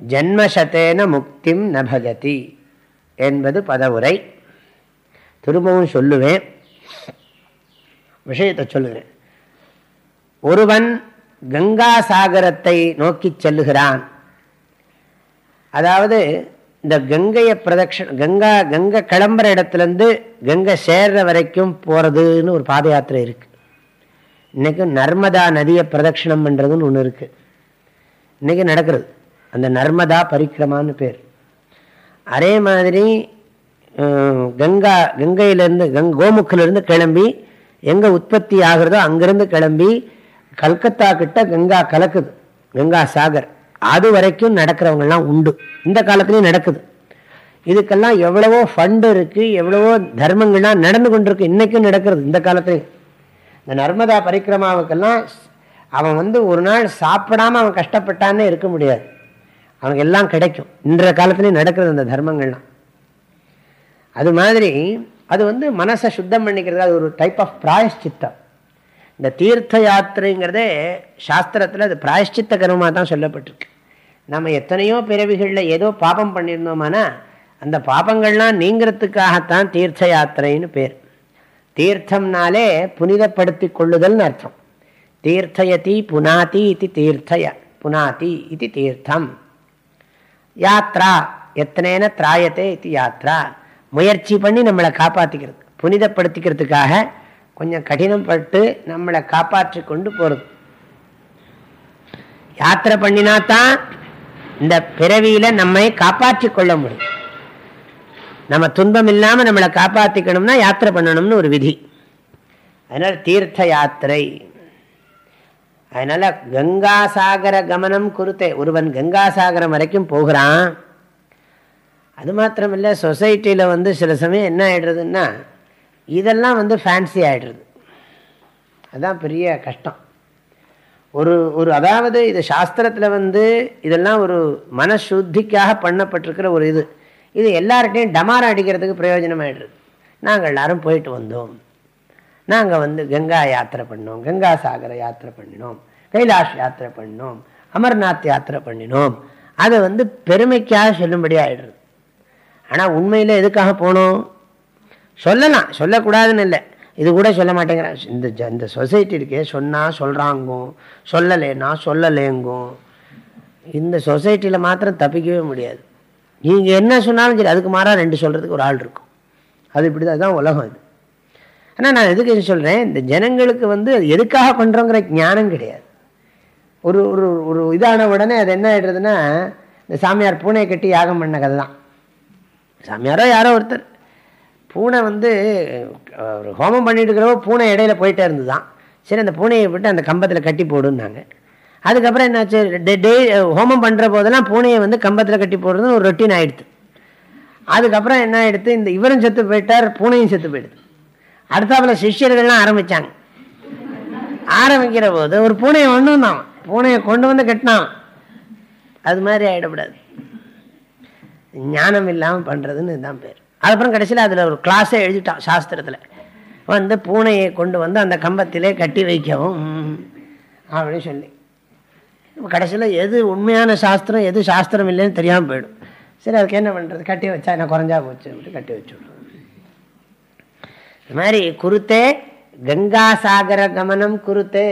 ஜன்மசத்தேன முக்திம் ந பஜதி என்பது பதவுரை. திரும்பவும் சொல்லுவேன். விஷயத்தை சொல்லுகிறேன் ஒருவன் கங்கா சாகரத்தை நோக்கி செல்லுகிறான். அதாவது இந்த கங்கையை பிரதட்சண கங்கா கங்கை கிளம்புற இடத்துலேருந்து கங்கை சேர்ற வரைக்கும் போகிறதுன்னு ஒரு பாத யாத்திரை இருக்குது இன்றைக்கி நர்மதா நதியை பிரதட்சிணம் பண்ணுறதுன்னு ஒன்று இருக்குது இன்றைக்கி நடக்கிறது. அந்த நர்மதா பரிக்கிரமான்னு பேர். அதே மாதிரி கங்கா கங்கையிலேருந்து கங் கோமுக்கிலேருந்து கிளம்பி எங்கே உற்பத்தி ஆகிறதோ அங்கேருந்து கிளம்பி கல்கத்தா கிட்ட கங்கா கலக்குது. கங்கா சாகர். அது வரைக்கும் நடக்கிறவங்கெல்லாம் உண்டு. இந்த காலத்துலேயும் நடக்குது. இதுக்கெல்லாம் எவ்வளவோ ஃபண்டு இருக்குது எவ்வளவோ தர்மங்கள்லாம் நடந்து கொண்டிருக்கு இன்றைக்கும் நடக்கிறது இந்த காலத்துலேயும். இந்த நர்மதா பரிக்கிரமாவுக்கெல்லாம் அவன் வந்து ஒரு நாள் சாப்பிடாம அவன் கஷ்டப்பட்டான்னே இருக்க முடியாது. அவனுக்கு எல்லாம் கிடைக்கும். இன்றைய காலத்துலேயும் நடக்கிறது அந்த தர்மங்கள்லாம். அது மாதிரி அது வந்து மனசை சுத்தம் பண்ணிக்கிறது அது ஒரு டைப் ஆஃப் பிராயஷ்சித்தம். இந்த தீர்த்த யாத்திரைங்கிறதே சாஸ்திரத்தில் அது பிராயஷ்சித்த கர்மமாக தான் சொல்லப்பட்டிருக்கு. நம்ம எத்தனையோ பிறவிகளில் ஏதோ பாபம் பண்ணியிருந்தோமானா அந்த பாபங்கள்லாம் நீங்கிறதுக்காகத்தான் தீர்த்த யாத்திரைன்னு பேர். தீர்த்தம்னாலே புனிதப்படுத்தி கொள்ளுதல்னு அர்த்தம். தீர்த்தயதி புனாதி இது தீர்த்தய புனாதி இது தீர்த்தம். யாத்ரா எத்தனேன திராயத்தே இது யாத்ரா. முயற்சி பண்ணி நம்மளை காப்பாற்றிக்கிறது புனிதப்படுத்திக்கிறதுக்காக கொஞ்சம் கடினப்பட்டு நம்மளை காப்பாற்றி கொண்டு போகிறது யாத்திரை பண்ணினா தான் இந்த பிறவியில நம்மை காப்பாற்றி கொள்ள முடியும். நம்ம துன்பம் இல்லாமல் நம்மளை காப்பாற்றிக்கணும்னா யாத்திரை பண்ணணும்னு ஒரு விதி. அதனால தீர்த்த யாத்திரை. அதனால கங்காசாகர கமனம் குருத்தே ஒருவன் கங்காசாகரம் வரைக்கும் போகிறான். அது மாத்திரமில்லை சொசைட்டியில் வந்து சில சமயம் என்ன ஆயிடுறதுன்னா இதெல்லாம் வந்து ஃபேன்சி ஆகிடுறது அதுதான் பெரிய கஷ்டம். ஒரு ஒரு அதாவது இது சாஸ்திரத்தில் வந்து இதெல்லாம் ஒரு மனசுத்திக்காக பண்ணப்பட்டிருக்கிற ஒரு இது. இது எல்லார்ட்டையும் டமாரம் அடிக்கிறதுக்கு பிரயோஜனமாயிடுறது. நாங்கள் எல்லாரும் போயிட்டு வந்தோம். நாங்கள் வந்து கங்கா யாத்திரை பண்ணோம். கங்கா சாகர யாத்திரை பண்ணினோம். கைலாஷ் யாத்திரை பண்ணினோம் அமர்நாத் யாத்திரை பண்ணினோம். அதை வந்து பெருமைக்காக சொல்லும்படி ஆகிடுது ஆனால் உண்மையில் எதுக்காக போனோம்? சொல்லலாம் சொல்லக்கூடாதுன்னு இல்லை. இது கூட சொல்ல மாட்டேங்கிறான். இந்த இந்த சொசைட்டி இருக்கே சொன்னால் சொல்கிறாங்கும் சொல்லலைன்னா சொல்லலேங்கும் இந்த சொசைட்டியில் மாத்திரம் தப்பிக்கவே முடியாது. நீங்கள் என்ன சொன்னாலும் சரி அதுக்கு மாறாக ரெண்டு சொல்கிறதுக்கு ஒரு ஆள் இருக்கும். அது இப்படி தான் அதுதான் உலகம் இது ஆனால் நான் எதுக்கு சொல்கிறேன் இந்த ஜனங்களுக்கு வந்து எதுக்காக பண்ணுறோங்கிற ஞானம் கிடையாது. ஒரு ஒரு ஒரு இதான உடனே அது என்ன ஆகிடுறதுன்னா இந்த சாமியார் பூனையை கட்டி யாகம் பண்ண கதை தான் சாமியாரோ யாரோ ஒருத்தர். பூனை வந்து ஒரு ஹோமம் பண்ணிட்டு இருக்கிறவோ பூனை இடையில போயிட்டே இருந்துதான் சரி அந்த பூனையை விட்டு அந்த கம்பத்தில் கட்டி போடுன்னாங்க. அதுக்கப்புறம் என்னாச்சு டே ஹோமம் பண்ணுற போதெல்லாம் பூனையை வந்து கம்பத்தில் கட்டி போடுறது ஒரு ரொட்டீன் ஆகிடுது அதுக்கப்புறம் என்ன ஆகிடுது இந்த இவரும் செத்து போயிட்டார் பூனையும் செத்து போயிடுது. அடுத்தாப்புல சிஷ்யர்கள்லாம் ஆரம்பித்தாங்க ஆரம்பிக்கிற போது ஒரு பூனையை ஒன்று வந்தான். பூனையை கொண்டு வந்து கட்டினான். அது மாதிரி ஆகிடக்கூடாது ஞானம் இல்லாமல் பண்ணுறதுன்னு இதுதான் பேர். அதுக்கப்புறம் கடைசியில் அதில் ஒரு கிளாஸே எழுதிட்டான் சாஸ்திரத்தில். வந்து பூனையை கொண்டு வந்து அந்த கம்பத்திலே கட்டி வைக்கவும் அப்படின்னு சொல்லி. கடைசியில் எது உண்மையான சாஸ்திரம் எது சாஸ்திரம் இல்லைன்னு தெரியாமல் போயிடும். சரி அதுக்கு என்ன பண்ணுறது கட்டி வச்சா என்ன குறைஞ்சா போச்சு அப்படி கட்டி வச்சு இந்த இது மாதிரி குருத்தே கங்கா சாகர கமனம் குருத்தே.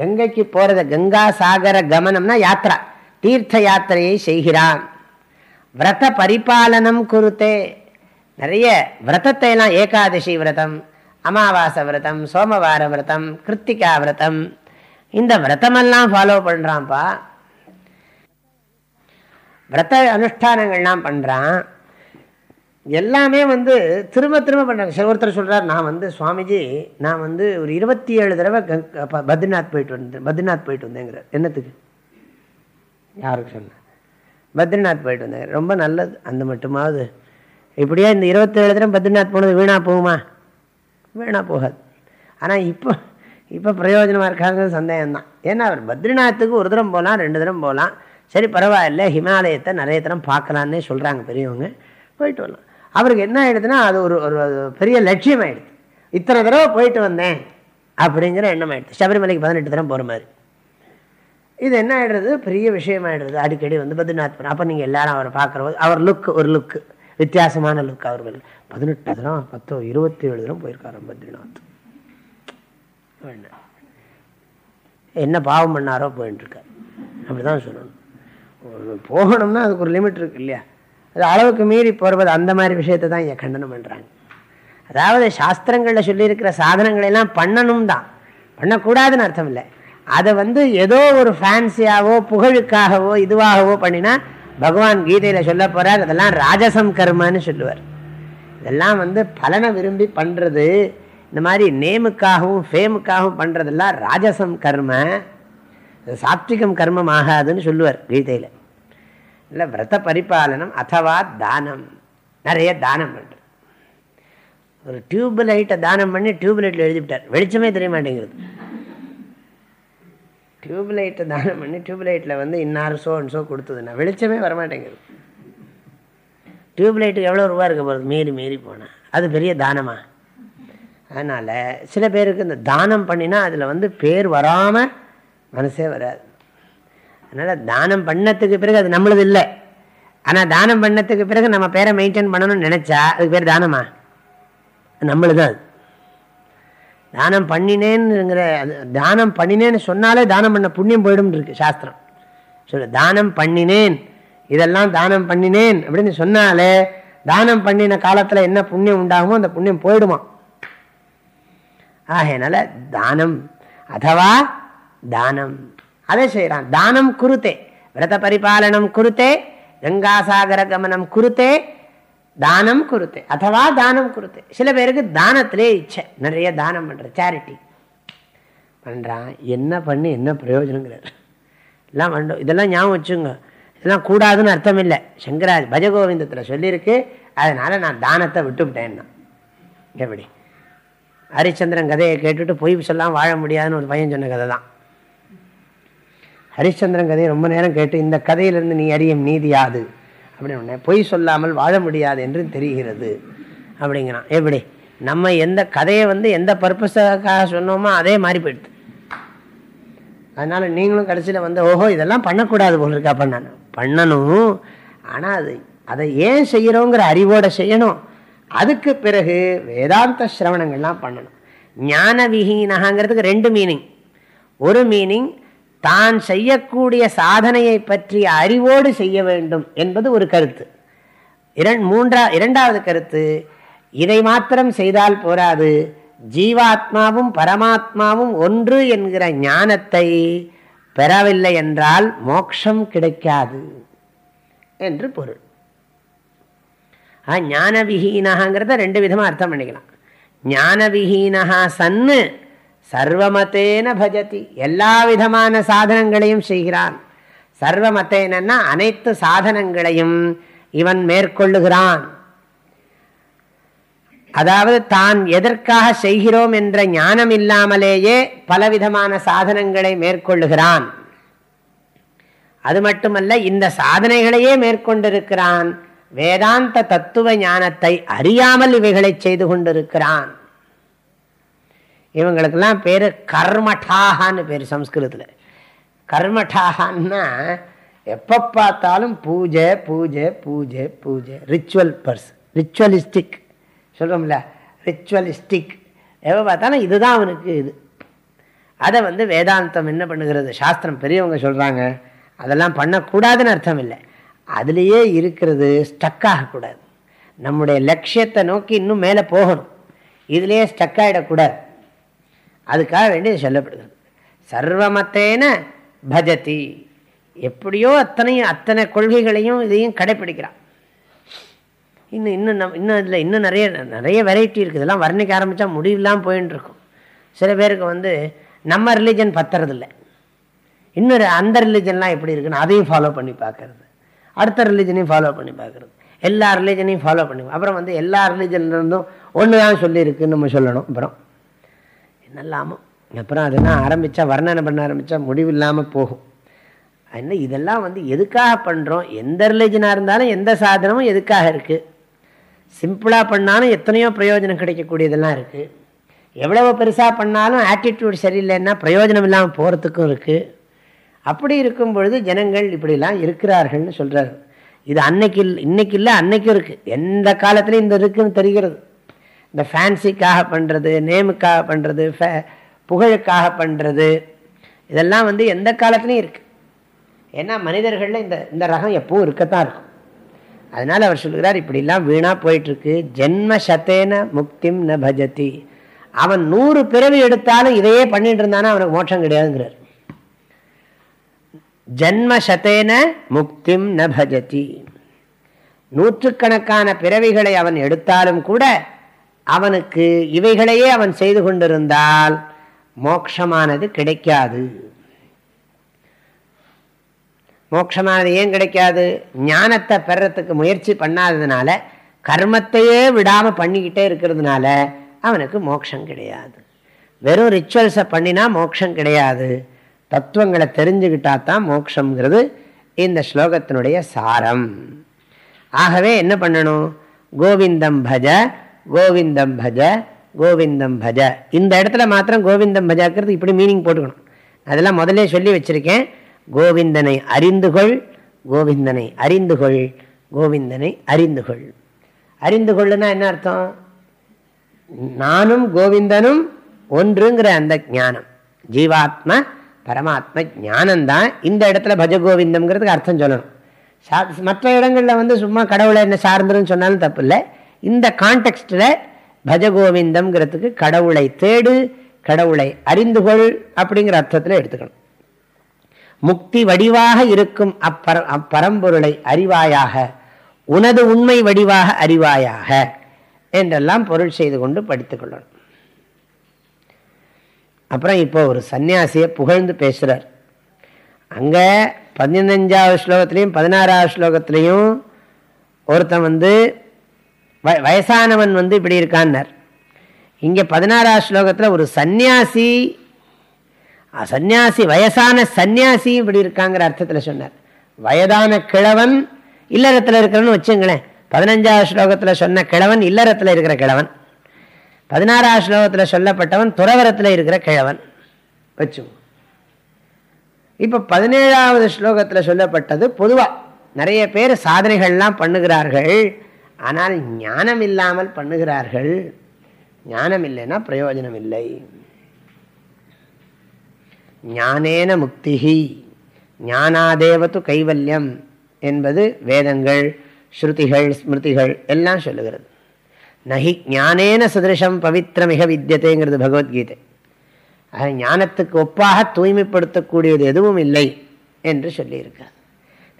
கங்கைக்கு போகிறத கங்கா சாகர கமனம்னா யாத்திரா. தீர்த்த யாத்திரையை செய்கிறான். விரத பரிபாலனம் குருத்தே. நிறைய விரதத்தை எல்லாம் ஏகாதசி விரதம் அமாவாசை விரதம் சோமவார விரதம் கிருத்திகா விரதம். இந்த விரதமெல்லாம் ஃபாலோ பண்ணுறான்ப்பா விரத அனுஷ்டானங்கள்லாம் பண்ணுறான் எல்லாமே வந்து திரும்ப திரும்ப பண்ணுறாங்க சில ஒருத்தர் சொல்கிறார் நான் வந்து சுவாமிஜி நான் வந்து ஒரு இருபத்தி ஏழு தடவை பத்ரிநாத் போயிட்டு வந்தேன் பத்ரிநாத் போயிட்டு வந்தேங்கிறார். என்னத்துக்கு? யாருக்கு சொன்னேன் பத்ரிநாத் போயிட்டு வந்தேன். ரொம்ப நல்லது. அந்த மட்டுமாவது. இப்படியே இந்த இருபத்தேழு தடவை பத்ரிநாத் போனது வீணாக போகுமா? வீணாக போகாது. ஆனால் இப்போ இப்போ பிரயோஜனமாக இருக்காங்க சந்தேகம்தான். ஏன்னா அவர் பத்ரிநாத்துக்கு ஒரு தினம் போகலாம் ரெண்டு தினம் போகலாம் சரி பரவாயில்ல ஹிமாலயத்தை நிறைய தினம் பார்க்கலான்னே சொல்கிறாங்க பெரியவங்க. போயிட்டு வரலாம். அவருக்கு என்ன ஆகிடுதுன்னா அது ஒரு ஒரு பெரிய லட்சியம் ஆகிடுது இத்தனை தடவை போயிட்டு வந்தேன் அப்படிங்கிற எண்ணம் ஆகிடுது சபரிமலைக்கு பதினெட்டு தரம் போகிற மாதிரி. இது என்ன ஆகிடுறது பெரிய விஷயம் ஆகிடுறது அடிக்கடி வந்து பத்ரிநாத் அப்போ நீங்கள் எல்லாரும் அவரை பார்க்குற அவர் லுக் ஒரு லுக்கு வித்தியாசமான லுக் அவர்கள் பதினெட்டு தரம் பத்தோ இருபத்தி ஏழு தரம் போயிருக்காரு பத்ரிநாத் என்ன? பாவம் பண்ணாரோ போயின்ட்டுருக்கார் அப்படிதான் சொல்லணும். போகணும்னா அதுக்கு ஒரு லிமிட் இருக்கு இல்லையா? அது அளவுக்கு மீறி போகிறது அந்த மாதிரி விஷயத்தை தான் இங்கே கண்டனம் பண்ணுறாங்க அதாவது சாஸ்திரங்களில் சொல்லியிருக்கிற சாதனங்களை எல்லாம் பண்ணணும் தான் பண்ணக்கூடாதுன்னு அர்த்தம் இல்லை. அதை வந்து ஏதோ ஒரு ஃபேன்சியாவோ புகழுக்காகவோ இதுவாகவோ பண்ணினா பகவான் கீதையில் சொல்ல போகிறார் அதெல்லாம் ராஜசம் கர்மன்னு சொல்லுவார். இதெல்லாம் வந்து பலனை விரும்பி பண்ணுறது இந்த மாதிரி நேமுக்காகவும் ஃபேமுக்காகவும் பண்ணுறதெல்லாம் ராஜசம் கர்ம சாத்விகம் கர்மம் ஆகாதுன்னு சொல்லுவார் கீதையில். இல்லை விரத பரிபாலனம் அத்தவா தானம். நிறைய தானம் பண்ணுறது ஒரு டியூப் லைட்டை தானம் பண்ணி டியூப் லைட்டில் எழுதிவிட்டார். வெளிச்சமே தெரிய மாட்டேங்கிறது டியூப்லைட்டை தானம் பண்ணி டியூப் லைட்டில் வந்து இன்னார் சோ ஷோ கொடுத்ததுன்னா வெளிச்சமே வரமாட்டேங்குது. டியூப்லைட்டுக்கு எவ்வளோ ரூபா இருக்க போகிறது மீறி மீறி போனால் அது பெரிய தானமா? அதனால் சில பேருக்கு இந்த தானம் பண்ணினா அதில் வந்து பேர் வராமல் மனசே வராது. அதனால் தானம் பண்ணத்துக்கு பிறகு அது நம்மளது இல்லை. ஆனால் தானம் பண்ணத்துக்கு பிறகு நம்ம பேரை மெயின்டைன் பண்ணணும்னு நினச்சா அதுக்கு பேர் தானமா? நம்மளுதான் அது. தானம் பண்ணினேன்னுங்கிற தானம் பண்ணினேன்னு சொன்னாலே தானம் பண்ண புண்ணியம் போயிடும் இருக்கு சாஸ்திரம். சொல்லு தானம் பண்ணினேன் இதெல்லாம் தானம் பண்ணினேன் அப்படின்னு சொன்னாலே தானம் பண்ணின காலத்தில் என்ன புண்ணியம் உண்டாகுமோ அந்த புண்ணியம் போயிடுமா? ஆகையினால தானம் அதுவா தானம். அதை செய்கிறான் தானம் குருத்தே விரத பரிபாலனம் குருத்தே கங்காசாகர கமனம் குருத்தே தானம் குருத்தே அதுவா தானம் குருத்தே. சில பேருக்கு தானத்திலே இச்சை. நிறைய தானம் பண்ணுற சேரிட்டி பண்ணுறான் என்ன பண்ணி என்ன பிரயோஜனங்கிறார். எல்லாம் பண்ணோம் இதெல்லாம் ஞாபகம் வச்சுங்க இதெல்லாம் கூடாதுன்னு அர்த்தம் இல்லை சங்கராஜ் பஜகோவிந்தத்தில் சொல்லியிருக்கு அதனால் நான் தானத்தை விட்டுவிட்டேன்னா. எப்படி ஹரிச்சந்திரன் கதையை கேட்டுட்டு பொய் சொல்லாம் வாழ முடியாதுன்னு ஒரு பையன் சொன்ன கதை தான் ஹரிச்சந்திரன் கதையை ரொம்ப நேரம் கேட்டு இந்த கதையிலிருந்து நீ அறியும் நீதி யாது? அப்படின்னு பொய் சொல்லாமல் வாழ முடியாது என்று தெரிகிறது. அப்படிங்கிறான். எப்படி? நம்ம எந்த கதையை வந்து எந்த பர்பஸாக சொன்னோமோ அதே மாதிரி போயிடுது. அதனால் நீங்களும் கடைசியில் வந்து ஓஹோ இதெல்லாம் பண்ணக்கூடாது போல் இருக்கா பண்ண பண்ணணும். ஆனால் அது அதை ஏன் செய்கிறோங்கிற அறிவோடு செய்யணும். அதுக்கு பிறகு வேதாந்த சிரவணங்கள்லாம் பண்ணணும். ஞான விஹீனகாங்கிறதுக்கு ரெண்டு மீனிங் ஒரு மீனிங் தான் செய்யக்கூடிய சாதனையை பற்றி அறிவோடு செய்ய வேண்டும் என்பது ஒரு கருத்து. மூன்றா இரண்டாவது கருத்து இதை மாத்திரம் செய்தால் போராது. ஜீவாத்மாவும் பரமாத்மாவும் ஒன்று என்கிற ஞானத்தை பெறவில்லை என்றால் மோட்சம் கிடைக்காது என்று பொருள். ஞான விஹீனகாங்கிறத ரெண்டு விதமாக அர்த்தம் பண்ணிக்கலாம். ஞான விஹீனகா சன்னு சர்வமத்தேன பஜதி. எல்லா விதமான சாதனங்களையும் செய்கிறான். சர்வமத்தேனா அனைத்து சாதனங்களையும் இவன் மேற்கொள்ளுகிறான். அதாவது தான் எதற்காக செய்கிறோம் என்ற ஞானம் இல்லாமலேயே பலவிதமான சாதனங்களை மேற்கொள்ளுகிறான். அது மட்டுமல்ல இந்த சாதனைகளையே மேற்கொண்டிருக்கிறான். வேதாந்த தத்துவ ஞானத்தை அறியாமல் இவைகளை செய்து கொண்டிருக்கிறான். இவங்களுக்கெல்லாம் பேர் கர்மட்டாகான்னு பேர் சம்ஸ்கிருதத்தில். கர்மட்டாகான்னா எப்போ பார்த்தாலும் பூஜை பூஜை பூஜை பூஜை. ரிச்சுவல் பர்ஸ் ரிச்சுவலிஸ்டிக் சொல்கிறோம்ல ரிச்சுவலிஸ்டிக் எப்போ பார்த்தாலும் இதுதான் அவனுக்கு இது. அதை வந்து வேதாந்தம் என்ன பண்ணுகிறது? சாஸ்திரம் பெரியவங்க சொல்கிறாங்க அதெல்லாம் பண்ணக்கூடாதுன்னு அர்த்தம் இல்லை. அதுலேயே இருக்கிறது ஸ்டக் ஆகக்கூடாது. நம்முடைய லட்சியத்தை நோக்கி இன்னும் மேலே போகணும். இதுலேயே ஸ்டக் ஆகிடக்கூடாது அதுக்காக வேண்டியது சொல்லப்படுகிறது. சர்வமத்தேன பஜதி. எப்படியோ அத்தனையும் அத்தனை கொள்கைகளையும் இதையும் கடைப்பிடிக்கிறான். இன்னும் இன்னும் இன்னும் இதில் இன்னும் நிறைய நிறைய வெரைட்டி இருக்குது. இதெல்லாம் வர்ணிக்க ஆரம்பித்தா முடிவில்லாமல் போயின்னு இருக்கும் சில பேருக்கு வந்து நம்ம ரிலீஜன் பத்துறதில்ல. இன்னொரு அந்த ரிலீஜன்லாம் எப்படி இருக்குன்னு அதையும் ஃபாலோ பண்ணி பார்க்கறது. அடுத்த ரிலீஜனையும் ஃபாலோ பண்ணி பார்க்குறது. எல்லா ரிலீஜனையும் ஃபாலோ பண்ணி அப்புறம் வந்து எல்லா ரிலீஜன்லேருந்தும் ஒன்று தான் சொல்லியிருக்குன்னு நம்ம சொல்லணும். அப்புறம் என்னெல்லாமோ. அப்புறம் அதெல்லாம் ஆரம்பித்தா வர்ணனை பண்ண ஆரம்பித்தா முடிவில்லாமல் போகும். என்ன இதெல்லாம் வந்து எதுக்காக பண்ணுறோம் எந்த ரிலீஜனாக இருந்தாலும் எந்த சாதனமும் எதுக்காக இருக்குது சிம்பிளாக பண்ணாலும் எத்தனையோ பிரயோஜனம் கிடைக்கக்கூடியதெல்லாம் இருக்குது எவ்வளவு பெருசாக பண்ணாலும் ஆட்டிடியூட் சரியில்லைன்னா பிரயோஜனம் இல்லாமல் போகிறதுக்கும் இருக்குது அப்படி இருக்கும் பொழுது ஜனங்கள் இப்படிலாம் இருக்கிறார்கள்னு சொல்கிறார் இது அன்னைக்கு இன்னைக்கு இல்லை அன்னைக்கும் இருக்குது எந்த காலத்துலையும் இந்த இருக்குன்னு தெரிகிறது. இந்த ஃபேன்சிக்காக பண்ணுறது நேமுக்காக பண்ணுறது ஃபே புகழுக்காக பண்ணுறது இதெல்லாம் வந்து எந்த காலத்துலேயும் இருக்குது ஏன்னா மனிதர்களில் இந்த இந்த ரகம் எப்பவும் இருக்கத்தான் இருக்கும். அதனால் அவர் சொல்கிறார் இப்படிலாம் வீணாக போயிட்டுருக்கு. ஜென்ம சத்தேன முக்திம் ந பஜதி. அவன் நூறு பிறவி எடுத்தாலும் இதையே பண்ணிட்டு இருந்தானா அவனுக்கு மோட்சம் கிடையாதுங்கிறார். ஜென்ம சத்தேன முக்திம் ந பஜதி. நூற்றுக்கணக்கான பிறவிகளை அவன் எடுத்தாலும் கூட அவனுக்கு இவைகளையே அவன் செய்து கொண்டிருந்தால் மோட்சமானது கிடைக்காது. மோட்சமானது ஏன் கிடைக்காது? ஞானத்தை பெறத்துக்கு முயற்சி பண்ணாததுனால கர்மத்தையே விடாமல் பண்ணிக்கிட்டே இருக்கிறதுனால அவனுக்கு மோட்சம் கிடையாது. வெறும் ரிச்சுவல்ஸை பண்ணினா மோட்சம் கிடையாது. தத்துவங்களை தெரிஞ்சுக்கிட்டா தான் மோட்சங்கிறது இந்த ஸ்லோகத்தினுடைய சாரம். ஆகவே என்ன பண்ணணும்? கோவிந்தம் பஜ கோவிந்தம் பஜ கோவிந்தம் பஜ. இந்த இடத்துல மாத்திரம் கோவிந்தம் பஜாக்கிறது இப்படி மீனிங் போட்டுக்கணும். அதெல்லாம் முதலே சொல்லி வச்சுருக்கேன். கோவிந்தனை அறிந்துகொள் கோவிந்தனை அறிந்துகொள் கோவிந்தனை அறிந்துகொள் அறிந்து கொள்ளுனா என்ன அர்த்தம்? நானும் கோவிந்தனும் ஒன்றுங்கிற அந்த ஞானம். ஜீவாத்ம பரமாத்ம ஞானம்தான் இந்த இடத்துல பஜ கோவிந்தம்ங்கிறதுக்கு அர்த்தம் சொல்லணும். மற்ற இடங்களில் வந்து சும்மா கடவுளை என்ன சார்ந்துருன்னு சொன்னாலும் தப்பு இல்லை. இந்த கான்டெக்ஸ்டில் பஜகோவிந்தம்ங்கிறதுக்கு கடவுளை தேடு கடவுளை அறிந்து கொள் அப்படிங்கிற அர்த்தத்தில் எடுத்துக்கணும். முக்தி வடிவாக இருக்கும் அப்பர அப்பரம்பொருளை அறிவாயாக உனது உண்மை வடிவாக அறிவாயாக என்றெல்லாம் பொருள் செய்து கொண்டு படித்துக்கொள்ளணும் அப்புறம் இப்போ ஒரு சன்னியாசியை புகழ்ந்து பேசுகிறார் அங்கே பதினஞ்சாவது ஸ்லோகத்திலையும் பதினாறாவது ஸ்லோகத்திலையும் ஒருத்தன் வந்து வயசானவன் வந்து இப்படி இருக்கான்னார். இங்கே பதினாறாவது ஸ்லோகத்தில் ஒரு சந்நியாசி சந்நியாசி வயசான சந்நியாசி இப்படி இருக்காங்கிற அர்த்தத்தில் சொன்னார். வயதான கிழவன் இல்லறத்தில் இருக்கிறன்னு வச்சுங்களேன். பதினஞ்சாவது ஸ்லோகத்தில் சொன்ன கிழவன் இல்லறத்தில் இருக்கிற கிழவன். பதினாறாவது ஸ்லோகத்தில் சொல்லப்பட்டவன் துறவரத்தில் இருக்கிற கிழவன். வச்சு இப்போ பதினேழாவது ஸ்லோகத்தில் சொல்லப்பட்டது பொதுவாக நிறைய பேர் சாதனைகள்லாம் பண்ணுகிறார்கள். ஆனால் ஞானம் இல்லாமல் பண்ணுகிறார்கள். ஞானம் இல்லைன்னா பிரயோஜனம் இல்லை ஞானேன முக்திஹி ஞானாதேவத்து கைவல்யம் என்பது வேதங்கள் ஸ்ருதிகள் ஸ்மிருதிகள் எல்லாம் சொல்லுகிறது. நகி ஞானேன சதிருஷம் பவித்திரமிக வித்தியத்தைங்கிறது பகவத்கீதை. ஆக ஞானத்துக்கு ஒப்பாக தூய்மைப்படுத்தக்கூடியது எதுவும் இல்லை என்று சொல்லியிருக்கார்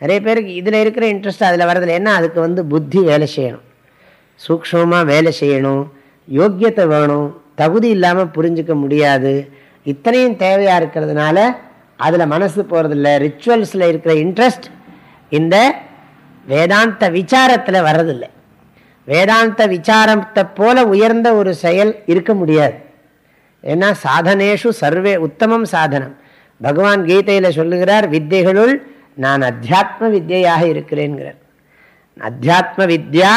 நிறைய பேருக்கு இதில் இருக்கிற இன்ட்ரெஸ்ட் அதில் வரதில்லை ஏன்னா அதுக்கு வந்து புத்தி வேலை செய்யணும். சூக்ஷமாக வேலை செய்யணும். யோக்கியத்தை வேணும். தகுதி இல்லாமல் புரிஞ்சிக்க முடியாது. இத்தனையும் தேவையாக இருக்கிறதுனால அதில் மனசு போகிறதில்ல ரிச்சுவல்ஸில் இருக்கிற இன்ட்ரெஸ்ட் இந்த வேதாந்த விசாரத்தில் வர்றதில்லை. வேதாந்த விசாரத்தை போல உயர்ந்த ஒரு செயல் இருக்க முடியாது. ஏன்னா சாதனேஷு சர்வே உத்தமம் சாதனம். பகவான் கீதையில் சொல்லுகிறார் வித்தைகளுள் நான் அத்தியாத்ம வித்யாக இருக்கிறேன்கிறார். அத்தியாத்ம வித்யா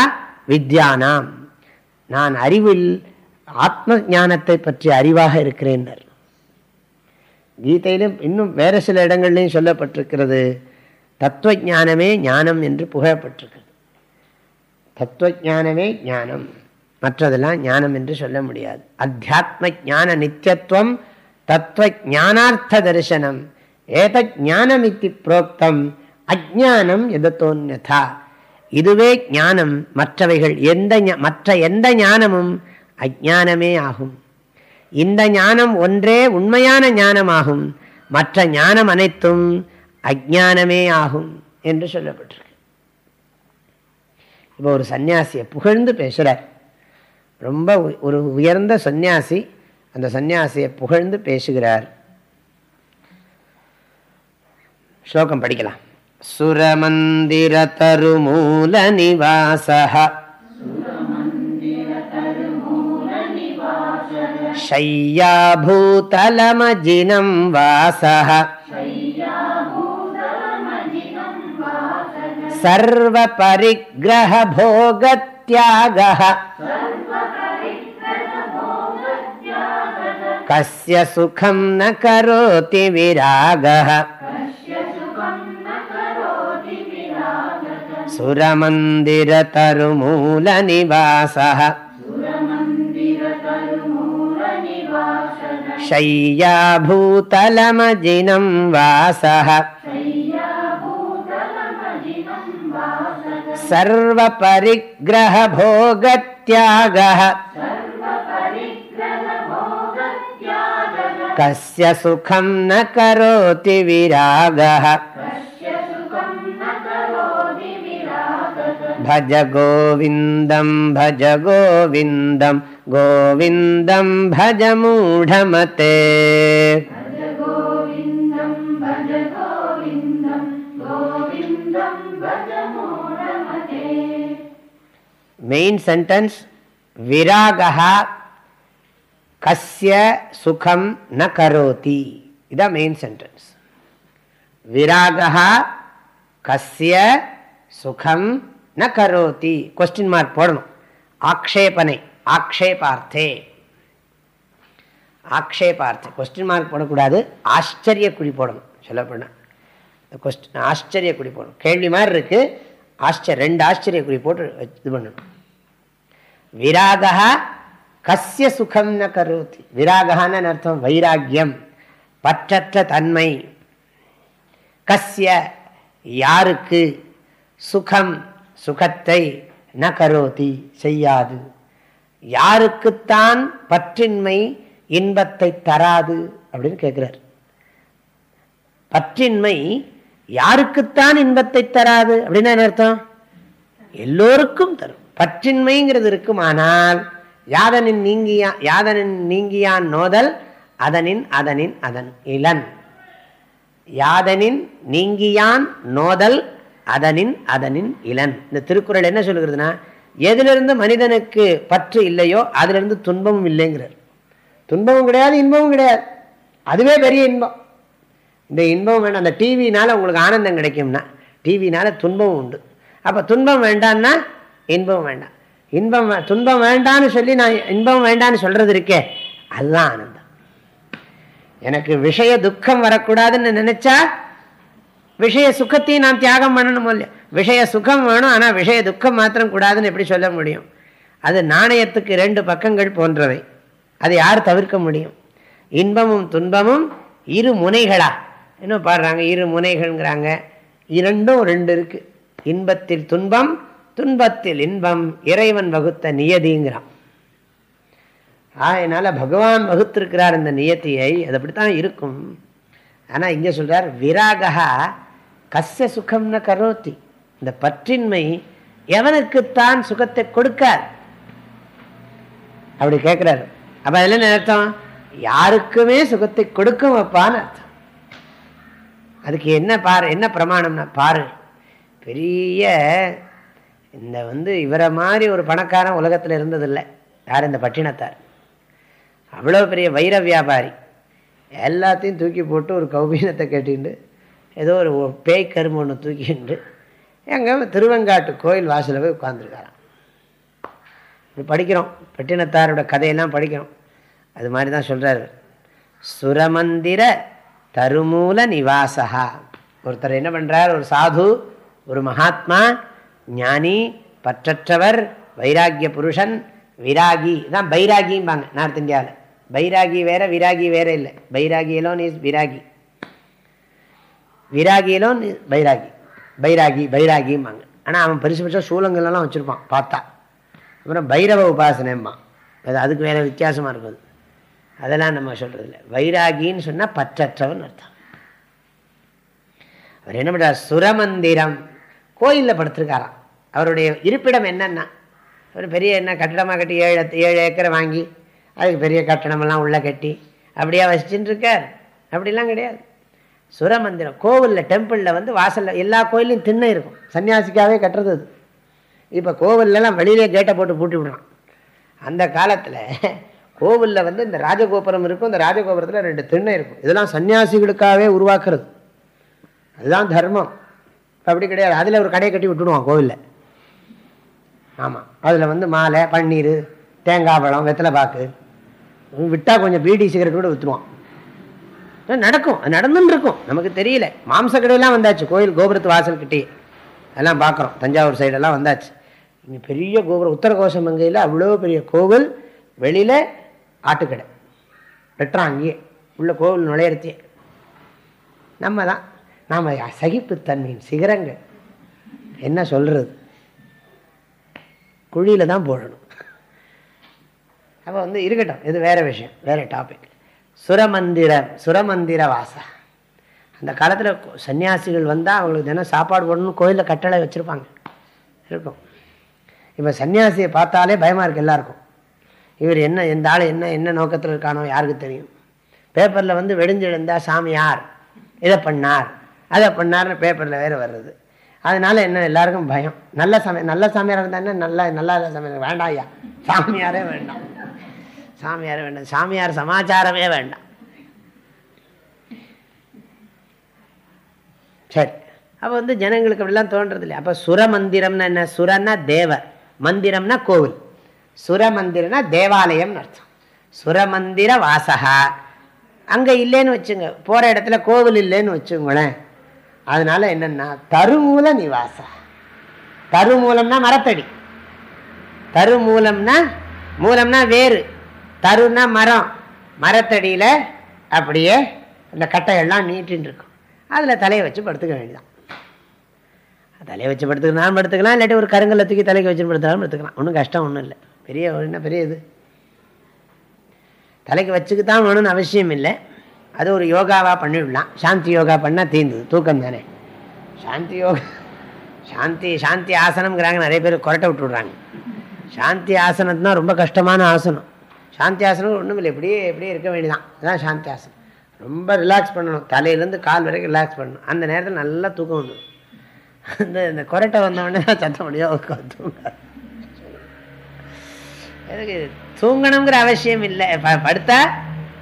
வித்யானாம். நான் அறிவில் ஆத்ம ஞானத்தை பற்றி அறிவாக இருக்கிறேன்னர் கீதையிலும் இன்னும் வேறு சில இடங்கள்லையும் சொல்லப்பட்டிருக்கிறது தத்துவ ஞானமே ஞானம் என்று புகழப்பட்டிருக்கிறது. தத்துவ ஞானமே ஞானம் மற்றதெல்லாம் ஞானம் என்று சொல்ல முடியாது. அத்தியாத்ம ஞான நித்தியத்துவம் தத்துவ ஞானார்த்த தரிசனம். ஏத ஞானம் இத்தி புரோக்தம் அஜானம் எதத்தோன்யதா இதுவே ஞானம். மற்றவைகள் எந்த மற்ற எந்த ஞானமும் அஜானமே ஆகும். இந்த ஞானம் ஒன்றே உண்மையான ஞானமாகும். மற்ற ஞானம் அனைத்தும் அஜானமே ஆகும் என்று சொல்லப்பட்டிருக்கு. இப்போ ஒரு சன்னியாசியை புகழ்ந்து பேசுகிறார் ரொம்ப ஒரு உயர்ந்த சந்நியாசி அந்த சந்நியாசியை புகழ்ந்து பேசுகிறார். శ్లోకం படிக்கலாம் సురమందిర తరుమూల నివాస. శయ్యాభూతలమజినం వాస. సర్వపరిగ్రహ భోగత్యాగ కస్య సుఖం న కరోతి విరాగ. सुरमन्दिरतरुमूलनिवासः। शय्याभूतलमजिनं सर्वपरिग्रहभोगत्यागः। कस्य सुखं न करोति विरागः भज गोविन्दं भज गोविन्दं गोविन्दं भज मूढमते மெயின் சென்டென்ஸ் விராகா கஸ்ய சுகம் ந கரோதி இதான் மெயின் சென்டென்ஸ் விராகா கஸ்ய சுகம் ந கரோதி கொஸ்டின் மார்க் போடணும். ஆக்ஷேபனை ஆக்ஷேபார்த்தே. ஆக்ஷேபார்த்தே. கொஸ்டின் மார்க் போடக்கூடாது ஆச்சரிய குழி போடணும் சொல்லப்போனா கொஸ்டின் ஆச்சரிய குடி போடணும். கேள்வி மாதிரி இருக்குது ஆச்சரிய ரெண்டு ஆச்சரிய குறி போட்டு இது பண்ணணும். விராகா கசிய சுகம் ந கருத்தி விராகான்னு அர்த்தம்? வைராக்கியம். பற்றற்ற தன்மை. கசிய யாருக்கு? சுகம். சுகத்தை ந கரோதி செய்யாது. யாருக்குத்தான் பற்றின்மை இன்பத்தை தராது அப்படின்னு கேட்கிறார். பற்றின்மை யாருக்குத்தான் இன்பத்தை தராது அப்படின்னு என்ன அர்த்தம்? எல்லோருக்கும் தரும். பற்றின்மைங்கிறது இருக்குமானால் யாதனின் நீங்கியா யாதனின் நீங்கியான் நோதல் அதனின் அதனின் அதன் இளன் யாதனின் நீங்கியான் நோதல் அதனின் அதனின் இளன். இந்த திருக்குறள் என்ன சொல்லுகிறதுனா எதிலிருந்து மனிதனுக்கு பற்று இல்லையோ அதிலிருந்து துன்பமும் இல்லைங்கிறார். துன்பமும் கிடையாது இன்பமும் கிடையாது. அதுவே பெரிய இன்பம். இந்த இன்பம் வேண்டாம். அந்த டிவினால உங்களுக்கு ஆனந்தம் கிடைக்கும்னா டிவினால துன்பமும் உண்டு. அப்போ துன்பம் வேண்டான்னா இன்பம் வேண்டாம். இன்பம் துன்பம் வேண்டான்னு சொல்லி நான் இன்பம் வேண்டான்னு சொல்றது இருக்கே அதுதான் ஆனந்தம். எனக்கு விஷய துக்கம் வரக்கூடாதுன்னு நினைச்சா விஷய சுகத்தையும் நான் தியாகம் பண்ணணும் இல்லையா? விஷய சுகம் வேணும் ஆனால் விஷய துக்கம் மாத்திரம் கூடாதுன்னு எப்படி சொல்ல முடியும்? அது நாணயத்துக்கு ரெண்டு பக்கங்கள் போன்றவை. அதை யார் தவிர்க்க முடியும்? இன்பமும் துன்பமும் இரு முனைகளா? என்ன பாடுறாங்க? இரு முனைகள்ங்கிறாங்க. இரண்டும் ரெண்டு இருக்கு. இன்பத்தில் துன்பம் துன்பத்தில் இன்பம். இறைவன் வகுத்த நியதிங்கிறான். அதனால் பகவான் வகுத்திருக்கிறார் இந்த நியத்தியை. அது அப்படித்தான் இருக்கும். ஆனால் இங்கே சொல்றார் விராகா கசிய சுகம்னு கரோத்தி இந்த பற்றின்மை எவனுக்குத்தான் சுகத்தை கொடுக்காது. அப்படி கேட்குறாரு அப்போ அதில் என்ன அர்த்தம்? யாருக்குமே சுகத்தை கொடுக்கும் அப்பான்னு அர்த்தம். அதுக்கு என்ன பாரு என்ன பிரமாணம்னா பாரு. பெரிய இந்த வந்து இவரை மாதிரி ஒரு பணக்காரன் உலகத்தில் இருந்ததில்லை. யார்? இந்த பட்டினத்தார். அவ்வளோ பெரிய வைர வியாபாரி. எல்லாத்தையும் தூக்கி போட்டு ஒரு கௌபீனத்தை கட்டிண்டு ஏதோ ஒரு பேய் கரும்பு ஒன்று தூக்கிண்டு எங்கே திருவெங்காட்டு கோயில் வாசலில் போய் உட்காந்துருக்காராம் இப்படி படிக்கிறோம். பட்டினத்தாரோட கதையெல்லாம் படிக்கிறோம். அது மாதிரி தான் சொல்கிறார் சுரமந்திர தருமூல நிவாசகா ஒருத்தர் என்ன பண்ணுறார் ஒரு சாது ஒரு மகாத்மா ஞானி பற்றற்றவர் வைராகிய புருஷன் விராகி. தான் பைராகிம்பாங்க நார்த் இந்தியாவில் பைராகி வேற விராகி வேற இல்லை. பைராகி எலோன் இஸ் விராகி. விராகியிலும் பைராகி. பைராகி பைராகிம்பாங்க. ஆனால் அவன் பெருசு பெருசாக சூலங்கள்லாம் வச்சுருப்பான் பார்த்தா. அப்புறம் பைரவ உபாசனம்பான். அது அதுக்கு வேறு வித்தியாசமாக இருக்குது அதெல்லாம் நம்ம சொல்கிறதில்ல வைராகின்னு சொன்னால் பற்றற்றவன் அர்த்தம். அவர் என்ன பண்ணுறார் சுரமந்திரம். கோயிலில் படுத்திருக்காராம். அவருடைய இருப்பிடம் என்னென்னா ஒரு பெரிய என்ன கட்டடமாக கட்டி ஏழு ஏழு ஏக்கரை வாங்கி அதுக்கு பெரிய கட்டணமெல்லாம் உள்ளே கட்டி அப்படியே வசிச்சுட்டு இருக்கார். அப்படிலாம் கிடையாது. சுரமந்திரம். கோவிலில் டெம்பிளில் வந்து வாசலில் எல்லா கோயிலையும் திண்ணை இருக்கும். சன்னியாசிக்காகவே கட்டுறது அது. இப்போ கோவில்லலாம் வெளியிலே கேட்டை போட்டு பூட்டி விடுறான். அந்த காலத்தில் கோவிலில் வந்து இந்த ராஜகோபுரம் இருக்கும். இந்த ராஜகோபுரத்தில் ரெண்டு திண்ணை இருக்கும். இதெல்லாம் சன்னியாசிகளுக்காகவே உருவாக்குறது. அதுதான் தர்மம். அப்படி கிடையாது. அதில் ஒரு கடையை கட்டி விட்டுடுவான் கோவிலில். ஆமாம் அதில் வந்து மாலை பன்னீர் தேங்காய் பழம் வெத்தலை பாக்கு. விட்டால் கொஞ்சம் பீடி சிகரெட் கூட விற்றுவான் நடக்கும். அது நடந்துன்னு இருக்கும் நமக்கு தெரியல. மாம்ச கடையெல்லாம் வந்தாச்சு. கோயில் கோபுரத்து வாசல் கிட்டே அதெல்லாம் பார்க்குறோம். தஞ்சாவூர் சைடெல்லாம் வந்தாச்சு. இங்கே பெரிய கோபுரம். உத்தர கோசமங்கையில் அவ்வளோ பெரிய கோவில் வெளியில் ஆட்டுக்கடை. வெட்டுறான் அங்கேயே உள்ள கோவில் நுழையிறத்தே நம்ம தான் நாம் சகிப்புத்தன்மையின் சிகரங்கள். என்ன சொல்கிறது குழியில் தான் போடணும். அப்போ வந்து இருக்கட்டும். இது வேறு விஷயம். வேறு டாபிக் சுரமந்திர சுரமந்திர வாசா அந்த காலத்தில் சன்னியாசிகள் வந்தால் அவங்களுக்கு தினம் சாப்பாடு போடணும்னு கோயிலில் கட்டளை வச்சுருப்பாங்க. இருக்கும். இப்போ சன்னியாசியை பார்த்தாலே பயமாக இருக்குது எல்லாருக்கும். இவர் என்ன எந்த ஆள் என்ன என்ன நோக்கத்தில் இருக்கானோ யாருக்கு தெரியும். பேப்பரில் வந்து வெடிஞ்செழுந்தால் சாமியார் இதை பண்ணார். அதை பண்ணார்னு பேப்பரில் வேறு வர்றது அதனால என்ன எல்லாருக்கும் பயம். நல்ல சமயம் நல்ல சாமியார் இருந்தால் என்ன? நல்ல நல்லா சமயம் வேண்டாம் ஐயா. சாமியாரே வேண்டாம். சாமியாரே வேண்டாம் சாமியார் சமாச்சாரமே வேண்டாம். சரி. அப்போ வந்து ஜனங்களுக்கு அப்படிலாம் தோன்றது இல்லை அப்போ சுர மந்திரம்னா என்ன? சுரன்னா தேவ மந்திரம்னா கோவில். சுர மந்திரம்னா தேவாலயம்னு அர்த்தம். சுரமந்திர வாசகா. அங்கே இல்லைன்னு வச்சுங்க. போகிற இடத்துல கோவில் இல்லைன்னு வச்சுங்களேன். அதனால என்னன்னா தருமூல நிவாச. தருமூலம்னா மரத்தடி. தருமூலம்னா மூலம்னா வேறு. தருன்னா மரம். மரத்தடியில் அப்படியே இந்த கட்டையெல்லாம் நீட்டின்னு இருக்கும் அதில் தலையை வச்சு படுத்துக்க வேண்டியதான் தலையை வச்சு படுத்துக்கலாம் படுத்துக்கலாம் இல்லாட்டி ஒரு கருங்கல்ல தூக்கி தலைக்கு வச்சு படுத்தாலும் படுத்துக்கலாம். ஒன்றும் கஷ்டம் ஒன்றும் இல்லை. பெரிய என்ன பெரிய இது? தலைக்கு வச்சுக்கு தான் வேணும்னு அவசியம் இல்லை. அது ஒரு யோகாவாக பண்ணிவிடலாம் சாந்தி யோகா பண்ணால் தீர்ந்தது தூக்கம் தானே. சாந்தி யோகா சாந்தி சாந்தி ஆசனம்ங்கிறாங்க. நிறைய பேர் கொரட்டை விட்டுடுறாங்க. சாந்தி ஆசனம்னா ரொம்ப கஷ்டமான ஆசனம். சாந்தி ஆசனம் ஒன்றும் இல்லை இப்படியே இப்படியே இருக்க வேண்டியதான் அதுதான் சாந்தி ஆசனம் ரொம்ப ரிலாக்ஸ் பண்ணணும். தலையிலேருந்து கால் வரைக்கும் ரிலாக்ஸ் பண்ணணும். அந்த நேரத்தில் நல்லா தூக்கம் வந்துடும். அந்த இந்த கொரட்டை வந்தவொடனே தான் சத்த முடியும் தூங்க தூங்கணுங்கிற அவசியம் இல்லை. படுத்தா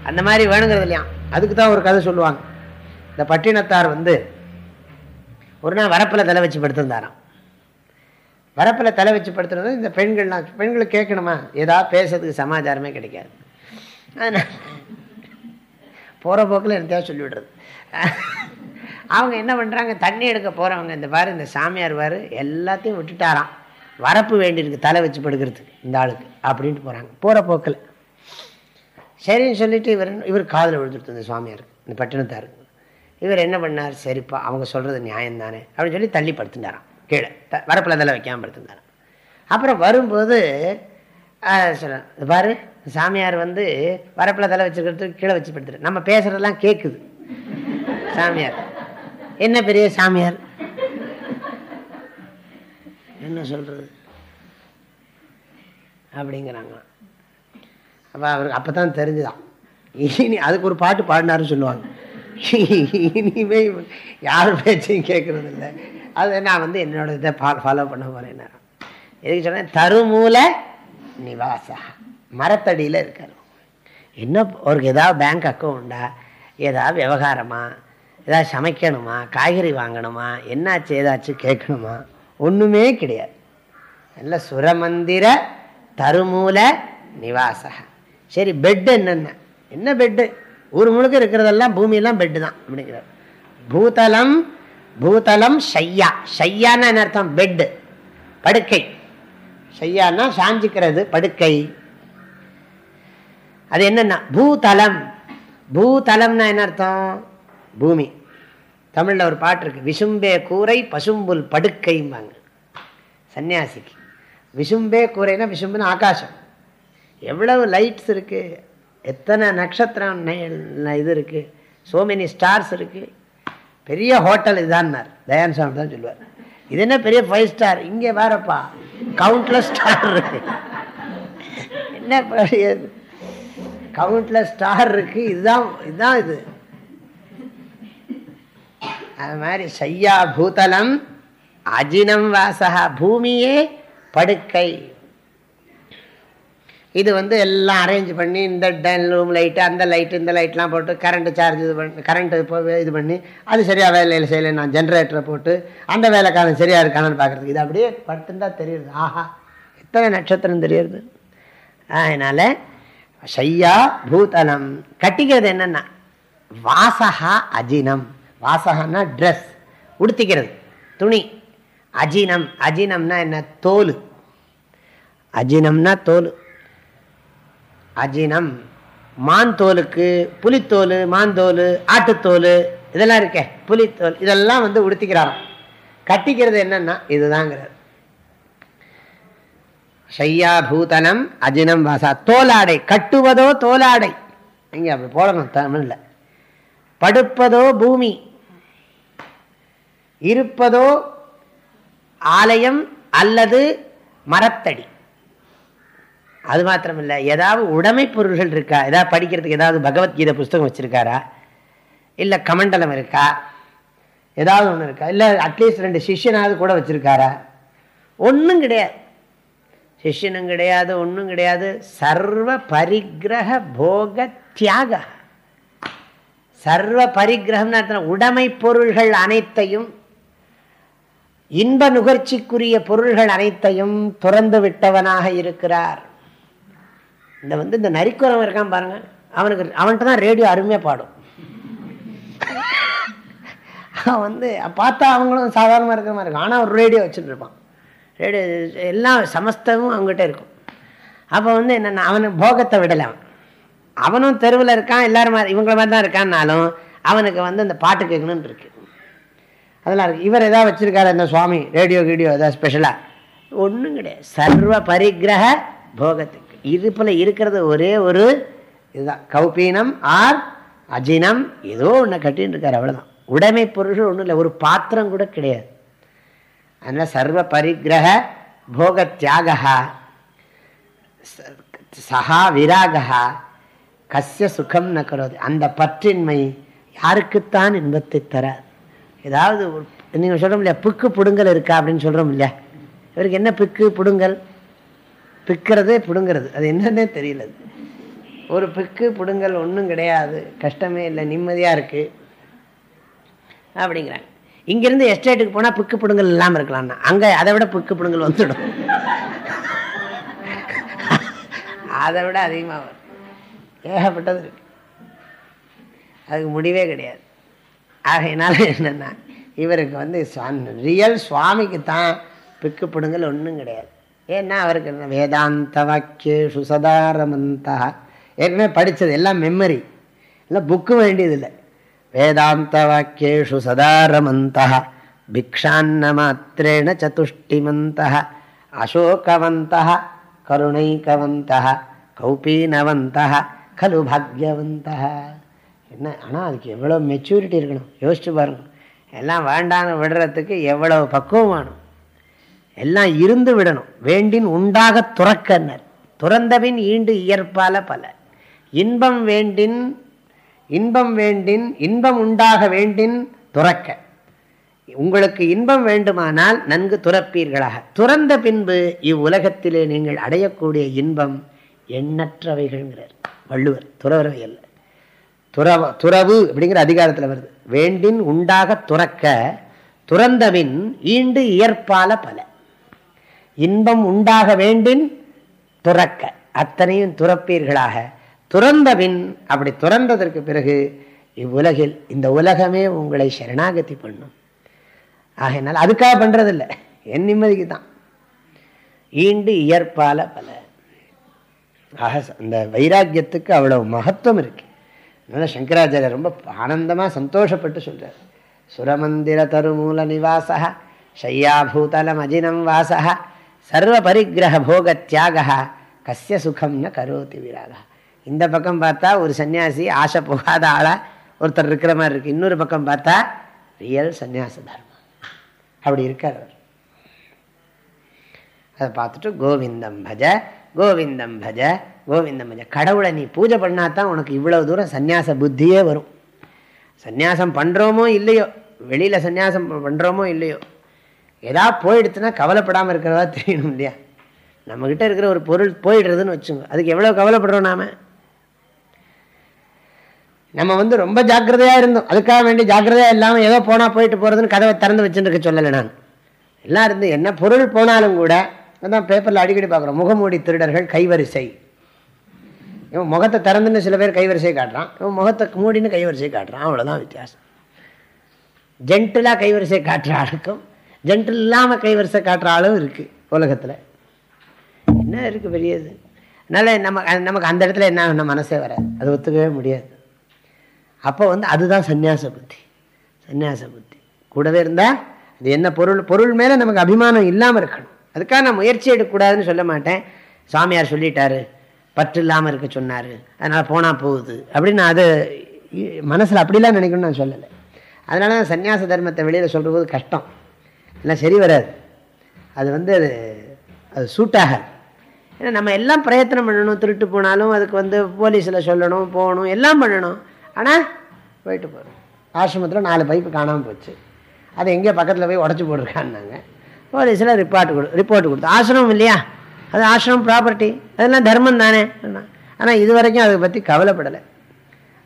அந்த மாதிரி வேணுங்கிறது இல்லையா? அதுக்கு தான் ஒரு கதை சொல்லுவாங்க. இந்த பட்டினத்தார் வந்து ஒரு நாள் வரப்பில் தலை வச்சு படுத்திருந்தாராம். வரப்பில் தலை வச்சு படுத்துறது இந்த பெண்கள்லாம் பெண்களுக்கு கேட்கணுமா? ஏதாவது பேசுறதுக்கு சமாச்சாரமே கிடைக்காது. அதனால் போகிற போக்கில் இருந்தால் சொல்லிவிடுறது. அவங்க என்ன பண்ணுறாங்க தண்ணி எடுக்க போகிறவங்க இந்த பாரு இந்த சாமியார் பாரு எல்லாத்தையும் விட்டுட்டாராம். வரப்பு வேண்டியிருக்கு தலை வச்சு படுக்கிறதுக்கு இந்த ஆளுக்கு அப்படின்ட்டு போகிறாங்க போகிற போக்கில். சரின்னு சொல்லிட்டு இவர் இவர் காதில் விழுந்துட்டு இந்த சுவாமியாருக்கு இந்த பட்டினத்தாருக்கு. இவர் என்ன பண்ணார்? சரிப்பா அவங்க சொல்கிறது நியாயம் தானே அப்படின்னு சொல்லி தள்ளி படுத்துட்டாராம். கீழே த வரப்பில் இதெல்லாம் வைக்காமல் படுத்திருந்தாராம் அப்புறம் வரும்போது சொல்ல பாரு சாமியார் வந்து வரப்பில் தலை வச்சுருக்கிறதுக்கு கீழே வச்சு படுத்துரு நம்ம பேசுகிறதெல்லாம் கேட்குது சாமியார் என்ன பெரிய சாமியார்? என்ன சொல்கிறது அப்படிங்கிறாங்க அப்போ அவருக்கு அப்போ தான் தெரிஞ்சுதான். இனி அதுக்கு ஒரு பாட்டு பாடினாருன்னு சொல்லுவாங்க. இனிமே யாரும் பேச்சையும் கேட்கறது அது நான் வந்து என்னோட இதை ஃபாலோ பண்ண போகிறேன் எதுக்கு சொன்னேன் தருமூல நிவாசா. மரத்தடியில் இருக்கார் என்ன அவருக்கு ஏதாவது பேங்க் அக்கௌண்டா ஏதாவது விவகாரமா? ஏதாவது சமைக்கணுமா? காய்கறி வாங்கணுமா? என்னாச்சு? ஏதாச்சும் கேட்கணுமா? ஒன்றுமே கிடையாது. நல்ல சுரமந்திர தருமூல நிவாசக சரி பெட்டு என்னென்ன? என்ன பெட்டு ஊர் முழுக்க இருக்கிறதெல்லாம் பூமியெல்லாம் பெட்டு தான் அப்படிங்கிறார். பூதலம் பூதலம் ஷையா. ஷையான்னு என்ன அர்த்தம்? பெட்டு படுக்கை. ஷையான்னா சாஞ்சிக்கிறது படுக்கை. அது என்னன்னா பூதலம். பூதலம்னா என்ன அர்த்தம்? பூமி. தமிழில் ஒரு பாட்டு இருக்கு விசும்பே கூரை பசும்புல் படுக்கைம்பாங்க. சன்னியாசிக்கு. விசும்பே கூரைனா விசும்புன்னு ஆகாசம். எவ்வளவு லைட்ஸ் இருக்குது எத்தனை நட்சத்திரம் இது இருக்குது சோ மெனி ஸ்டார்ஸ் இருக்குது பெரிய ஹோட்டல் இதுதான்னார். தயான் சாமி தான் சொல்லுவார். இது என்ன பெரிய ஃபைவ் ஸ்டார் இங்கே வேறப்பா கவுண்ட்லெஸ் ஸ்டார் இருக்கு. என்ன கவுண்ட்லெஸ் ஸ்டார் இருக்கு. இதுதான் இதுதான் இது. அது மாதிரி சையா பூதலம் அஜினம் வாசகா பூமியே படுக்கை. இது வந்து எல்லாம் அரேஞ்ச் பண்ணி இந்த ரூம் லைட்டு அந்த லைட்டு இந்த லைட்லாம் போட்டு கரண்ட்டு சார்ஜ் இது பண்ணி கரண்ட்டு இப்போ இது பண்ணி அது சரியாக வேலையில் செய்யலை. நான் ஜென்ரேட்டரை போட்டு அந்த வேலைக்காரன் சரியாக இருக்கானு பார்க்குறதுக்கு இது அப்படியே பட்டுந்தான் தெரியுது. ஆஹா இத்தனை நட்சத்திரம் தெரியுது. அதனால் ஷையா பூதலம் கட்டிக்கிறது என்னென்னா வாசகா அஜினம். வாசகன்னா ட்ரெஸ் உடுத்திக்கிறது. துணி. அஜினம். அஜினம்னா என்ன? தோல். அஜினம்னா தோல். அஜினம் மான் தோலுக்கு புலித்தோல் மாந்தோல் ஆட்டுத்தோல் இதெல்லாம் இருக்கே புலித்தோல் இதெல்லாம் வந்து உடுத்திக்கிறாராம் கட்டிக்கிறது என்னன்னா இதுதாங்கிறது ஷையா பூதனம் அஜினம் வாசா தோலாடை கட்டுவதோ தோலாடை. இங்கே அப்படி போடணும் தமிழில். படுப்பதோ பூமி இருப்பதோ ஆலயம் அல்லது மரத்தடி. அது மாத்திரம் இல்லை ஏதாவது உடைமை பொருள்கள் இருக்கா? ஏதாவது படிக்கிறதுக்கு ஏதாவது பகவத்கீதை புஸ்தகம் வச்சுருக்காரா? இல்லை கமண்டலம் இருக்கா? ஏதாவது ஒன்று இருக்கா? இல்லை அட்லீஸ்ட் ரெண்டு சிஷ்யனாவது கூட வச்சுருக்காரா? ஒன்றும் கிடையாது. சிஷ்யனும் கிடையாது ஒன்றும் கிடையாது. சர்வ பரிகிரக போக தியாக. சர்வ பரிகிரகம்னு உடைமை பொருள்கள் அனைத்தையும் இன்ப நுகர்ச்சிக்குரிய பொருள்கள் அனைத்தையும் துறந்து விட்டவனாக இருக்கிறார். இந்த வந்து இந்த நரிக்குறவன் இருக்கான் பாருங்க. அவனுக்கு அவன்கிட்ட தான் ரேடியோ அருமையாக பாடும். அவன் வந்து பார்த்தா அவங்களும் சாதாரணமாக இருக்கிற மாதிரி இருக்கும். ஆனால் ஒரு ரேடியோ வச்சுட்டு இருப்பான். ரேடியோ எல்லாம் சமஸ்தமும் அவங்ககிட்ட இருக்கும். அப்போ வந்து என்னென்ன அவனுக்கு போகத்தை விடலை அவன். அவனும் தெருவில் இருக்கான் எல்லாரும் மாதிரி இவங்கள மாதிரி தான் இருக்கான்னாலும் அவனுக்கு வந்து அந்த பாட்டு கேட்கணும்னு இருக்கு. அதெல்லாம் இருக்குது இவர் எதாவது வச்சுருக்காரு இந்த சுவாமி? ரேடியோ கீடியோ எதாவது ஸ்பெஷலாக ஒன்றும் கிடையாது. சர்வ பரிகிரக போகத்துக்கு. இது போல் இருக்கிறது ஒரே ஒரு இதுதான். கௌபீனம் ஆர் அஜினம். ஏதோ ஒன்று கட்டின்னு இருக்கார் அவ்வளோதான் உடைமை பொருள்கள் ஒன்றும் இல்லை ஒரு பாத்திரம் கூட கிடையாது. அதனால் சர்வ பரிகிரக போக தியாகா சஹா விராகா கசிய சுகம் ந கரோது. அந்த பற்றின்மை யாருக்குத்தான் இன்பத்தை தர ஏதாவது நீங்கள் சொல்கிறோம் இல்லையா? பிக்கு பிடுங்கல் இருக்கா அப்படின்னு சொல்கிறோம் இல்லையா? இவருக்கு என்ன பிக்கு பிடுங்கல்? பிக்கிறதே பிடுங்கிறது. அது என்னன்னே தெரியல. ஒரு பிக்கு பிடுங்கல் ஒன்றும் கிடையாது. கஷ்டமே இல்லை நிம்மதியாக இருக்குது அப்படிங்கிறாங்க. இங்கேருந்து எஸ்டேட்டுக்கு போனால் பிக்கு பிடுங்கல் இல்லாமல் இருக்கலாம்னா அங்கே அதை விட பிக்கு பிடுங்கல் வந்துடும். அதை விட அதிகமாக வரும். ஏகப்பட்டது இருக்கு. அதுக்கு முடிவே கிடையாது. ஆகையினால என்னென்னா இவருக்கு வந்து ரியல் சுவாமிக்கு தான் பிக்கு பிடுங்கல் ஒன்றும் கிடையாது. ஏன்னா அவருக்கு வேதாந்த வாக்கியேஷு சதாரமந்தா ஏற்கனவே படித்தது எல்லாம் மெமரி எல்லாம் புக்கு வேண்டியதில்லை. வேதாந்த வாக்கியேஷு சதாரமந்தா பிக்ஷான்ன மாத்திரேன சதுஷ்டிமந்தா அசோகவந்தா கருணைக்கவந்த கௌபீனவந்தா கலு பாக்யவந்தா என்ன ஆனால் அதுக்கு எவ்வளோ மெச்சூரிட்டி இருக்கணும்? யோசிச்சு பாருங்க. எல்லாம் வேண்டான்னு விடுறதுக்கு எவ்வளோ பக்குவம் வேணும்? எல்லாம் இருந்து விடணும். வேண்டின் உண்டாக துறக்கன்னர் துறந்தபின் ஈண்டு இயற்பால பல. இன்பம் வேண்டின் இன்பம் வேண்டின் இன்பம் உண்டாக வேண்டின் துறக்க. உங்களுக்கு இன்பம் வேண்டுமானால் நன்கு துறப்பீர்களாக. துறந்த பின்பு இவ்வுலகத்திலே நீங்கள் அடையக்கூடிய இன்பம் எண்ணற்றவைகள்ங்கிறார். வள்ளுவர் துறவரவை அல்ல. துறவ துறவு அப்படிங்கிற அதிகாரத்தில் வருது. வேண்டின் உண்டாக துறக்க துறந்தபின் ஈண்டு இயற்பால பல. இன்பம் உண்டாக வேண்டின் துறக்க. அத்தனையும் துறப்பீர்களாக. துறந்தபின் அப்படி துறந்ததற்கு பிறகு இவ்வுலகில் இந்த உலகமே உங்களை சரணாகதி பண்ணும். ஆகையினால் அதுக்காக பண்ணுறதில்ல என் நிம்மதிக்கு தான் ஈண்டு இயற்பால பல. ஆக இந்த வைராக்கியத்துக்கு அவ்வளவு மகத்துவம் இருக்கு. அதனால் சங்கராச்சாரியர் ரொம்ப ஆனந்தமாக சந்தோஷப்பட்டு சொல்கிறார் சுரமந்திர தருமூல நிவாசா ஷையாபூதலம் அஜினம் வாசகா சர்வ பரிகிரக போக தியாக கசிய சுகம் ந கரோதி விராக இந்த பக்கம் பார்த்தா ஒரு சன்னியாசி ஆசை போகாத ஆளா ஒருத்தர் இருக்கிற மாதிரி இருக்கு. இன்னொரு பக்கம் பார்த்தா ரியல் சன்னியாச தர்மம். அப்படி இருக்கார் அவர். அதை பார்த்துட்டு கோவிந்தம் பஜ கோவிந்தம் பஜ கோவிந்தம் பஜ. கடவுளை நீ பூஜை பண்ணாதான் உனக்கு இவ்வளவு தூரம் சன்னியாச புத்தியே வரும். சந்நியாசம் பண்ணுறோமோ இல்லையோ? வெளியில் சந்நியாசம் பண்ணுறோமோ இல்லையோ? ஏதாவது போயிடுச்சுன்னா கவலைப்படாமல் இருக்கிறதா தெரியணும் இல்லையா? நம்மக்கிட்ட இருக்கிற ஒரு பொருள் போயிடுறதுன்னு வச்சுங்க. அதுக்கு எவ்வளோ கவலைப்படுறோம் நாம? நம்ம வந்து ரொம்ப ஜாக்கிரதையாக இருந்தோம். அதுக்காக வேண்டி ஜாக்கிரதையாக இல்லாமல் ஏதோ போனால் போயிட்டு போகிறதுன்னு கதவை திறந்து வச்சுருக்க சொல்லலை நான். எல்லாம் இருந்து என்ன பொருள் போனாலும் கூட அதான் பேப்பரில் அடிக்கடி பார்க்குறோம். முகமூடி திருடர்கள் கைவரிசை. இவன் முகத்தை திறந்துன்னு சில பேர் கைவரிசை காட்டுறான். இவன் முகத்தை மூடின்னு கைவரிசை காட்டுறான். அவ்வளோதான் வித்தியாசம். ஜென்டிலாக கைவரிசை காட்டுற ஆளுக்கும் ஜென்டில் இல்லாமல் கைவரிசை காட்டுற ஆளும் இருக்குது உலகத்தில். என்ன இருக்குது பெரியது? அதனால் நம்ம நமக்கு அந்த இடத்துல என்ன நம்ம மனசே வராது. அது ஒத்துக்கவே முடியாது. அப்போ வந்து அதுதான் சந்நியாச புத்தி. சந்நியாச புத்தி. கூடவே இருந்தால் அது என்ன பொருள் பொருள் மேலே நமக்கு அபிமானம் இல்லாமல் இருக்கணும். அதுக்காக நான் முயற்சி எடுக்கக்கூடாதுன்னு சொல்ல மாட்டேன். சாமியார் சொல்லிட்டாரு. பற்று இல்லாமல் இருக்க சொன்னார். அதனால் போனால் போகுது. அப்படின்னு நான் அதை மனசில் அப்படிலாம் நினைக்கணும்னு நான் சொல்லலை. அதனால தான் சன்னியாச தர்மத்தை வெளியில் சொல்கிற போது கஷ்டம். எல்லாம் சரி வராது. அது வந்து அது அது சூட்டாகாது ஏன்னா நம்ம எல்லாம் பிரயத்தனம் பண்ணணும். திருட்டு போனாலும் அதுக்கு வந்து போலீஸில் சொல்லணும் போகணும் எல்லாம் பண்ணணும். ஆனால் போயிட்டு போகிறோம் ஆசிரமத்தில் நாலு பைப்பு காணாமல் போச்சு. அதை எங்கேயோ பக்கத்தில் போய் உடச்சி போட்டிருக்கான்னாங்க. போலீஸில் ரிப்போர்ட் கொடு ரிப்போர்ட் கொடுத்து ஆசிரமம் இல்லையா? அது ஆசிரமம் ப்ராப்பர்ட்டி அதெல்லாம் தர்மம் தானே? ஆனால் இது வரைக்கும் அதை பற்றி கவலைப்படலை.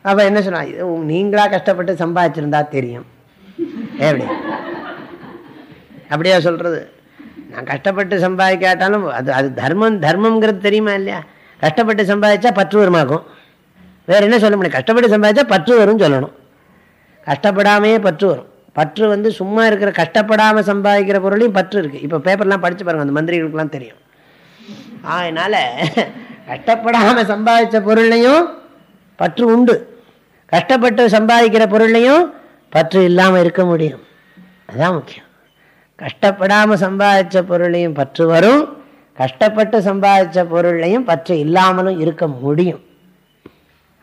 அப்போ என்ன சொன்னால் இது நீங்களாக கஷ்டப்பட்டு சம்பாதிச்சிருந்தா தெரியும். எப்படி? அப்படியா சொல்கிறது நான் கஷ்டப்பட்டு சம்பாதிக்காட்டாலும் அது அது தர்மம் தர்மங்கிறது தெரியுமா இல்லையா? கஷ்டப்பட்டு சம்பாதிச்சா பற்று வருமாக்கும் வேறு என்ன சொல்ல முடியும்? கஷ்டப்பட்டு சம்பாதிச்சா பற்று வரும்னு சொல்லணும். கஷ்டப்படாமையே பற்று வரும். பற்று வந்து சும்மா இருக்கிற கஷ்டப்படாமல் சம்பாதிக்கிற பொருளையும் பற்று இருக்குது இப்போ பேப்பர்லாம் படித்து பாருங்கள் அந்த மந்திரிகளுக்கெல்லாம் தெரியும். அதனால் கஷ்டப்படாமல் சம்பாதிச்ச பொருளையும் பற்று உண்டு. கஷ்டப்பட்டு சம்பாதிக்கிற பொருளையும் பற்று இல்லாமல் இருக்க முடியும். அதுதான் முக்கியம். கஷ்டப்படாமல் சம்பாதிச்ச பொருளையும் பற்று வரும். கஷ்டப்பட்டு சம்பாதிச்ச பொருளையும் பற்று இல்லாமலும் இருக்க முடியும்.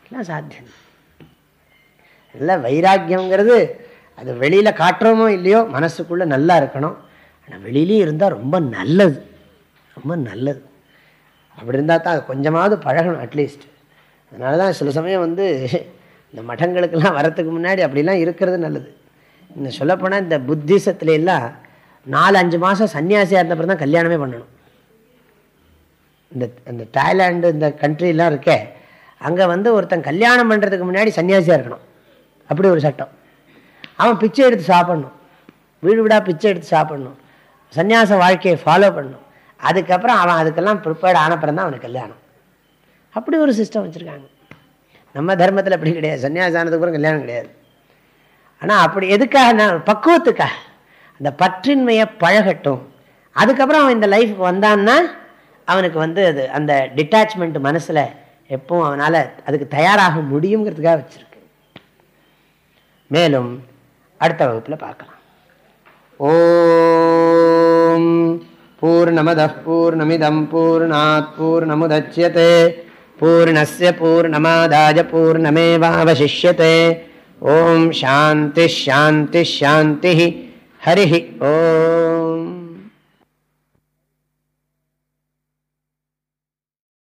எல்லாம் சாத்தியம். இல்லை வைராக்கியங்கிறது அது வெளியில் காட்டுறோமோ இல்லையோ மனசுக்குள்ளே நல்லா இருக்கணும். ஆனால் வெளியிலையும் இருந்தால் ரொம்ப நல்லது. ரொம்ப நல்லது. அப்படி இருந்தால் தான் அது கொஞ்சமாவது பழகணும் அட்லீஸ்ட் அதனால தான் சில சமயம் வந்து இந்த மடங்களுக்கெல்லாம் வரத்துக்கு முன்னாடி அப்படிலாம் இருக்கிறது நல்லது. இந்த சொல்லப்போனால் இந்த புத்திசத்துல எல்லாம் நாலு அஞ்சு மாதம் சன்னியாசியாக இருந்தப்பறம் தான் கல்யாணமே பண்ணணும். இந்த இந்த தாய்லாண்டு இந்த கண்ட்ரிலாம் இருக்கே அங்கே வந்து ஒருத்தன் கல்யாணம் பண்ணுறதுக்கு முன்னாடி சன்னியாசியாக இருக்கணும். அப்படி ஒரு சட்டம். அவன் பிச்சை எடுத்து சாப்பிட்ணும். வீடு வீடாக பிச்சை எடுத்து சாப்பிட்ணும். சன்னியாச வாழ்க்கையை ஃபாலோ பண்ணணும். அதுக்கப்புறம் அவன் அதுக்கெல்லாம் ப்ரிப்பேர்ட் ஆனப்புறம் தான் அவனுக்கு கல்யாணம். அப்படி ஒரு சிஸ்டம் வச்சுருக்காங்க. நம்ம தர்மத்தில் அப்படி கிடையாது. சன்னியாசம் ஆனதுக்கு அப்புறம் கல்யாணம் கிடையாது. ஆனால் அப்படி எதுக்காக நான் பக்குவத்துக்காக? அந்த பற்றின்மையை பழகட்டும். அதுக்கப்புறம் அவன் இந்த லைஃப்க்கு வந்தான்னா அவனுக்கு வந்து அது அந்த டிட்டாச்மெண்ட் மனசில் எப்பவும் அவனால் அதுக்கு தயாராக முடியுங்கிறதுக்காக வச்சுருக்கு. மேலும் அடுத்த வகுப்பில் பார்க்கலாம். ஓம் பூர்ணமத பூர்ணமிதம் பூர்ணாத் பூர்ணமுதட்சியதே பூர்ணஸ்ய பூர்ணமாதாய பூர்ணமேவாவசிஷ்யते ஓம் சாந்தி ஷாந்தி ஷாந்தி ஹரி ஓம்.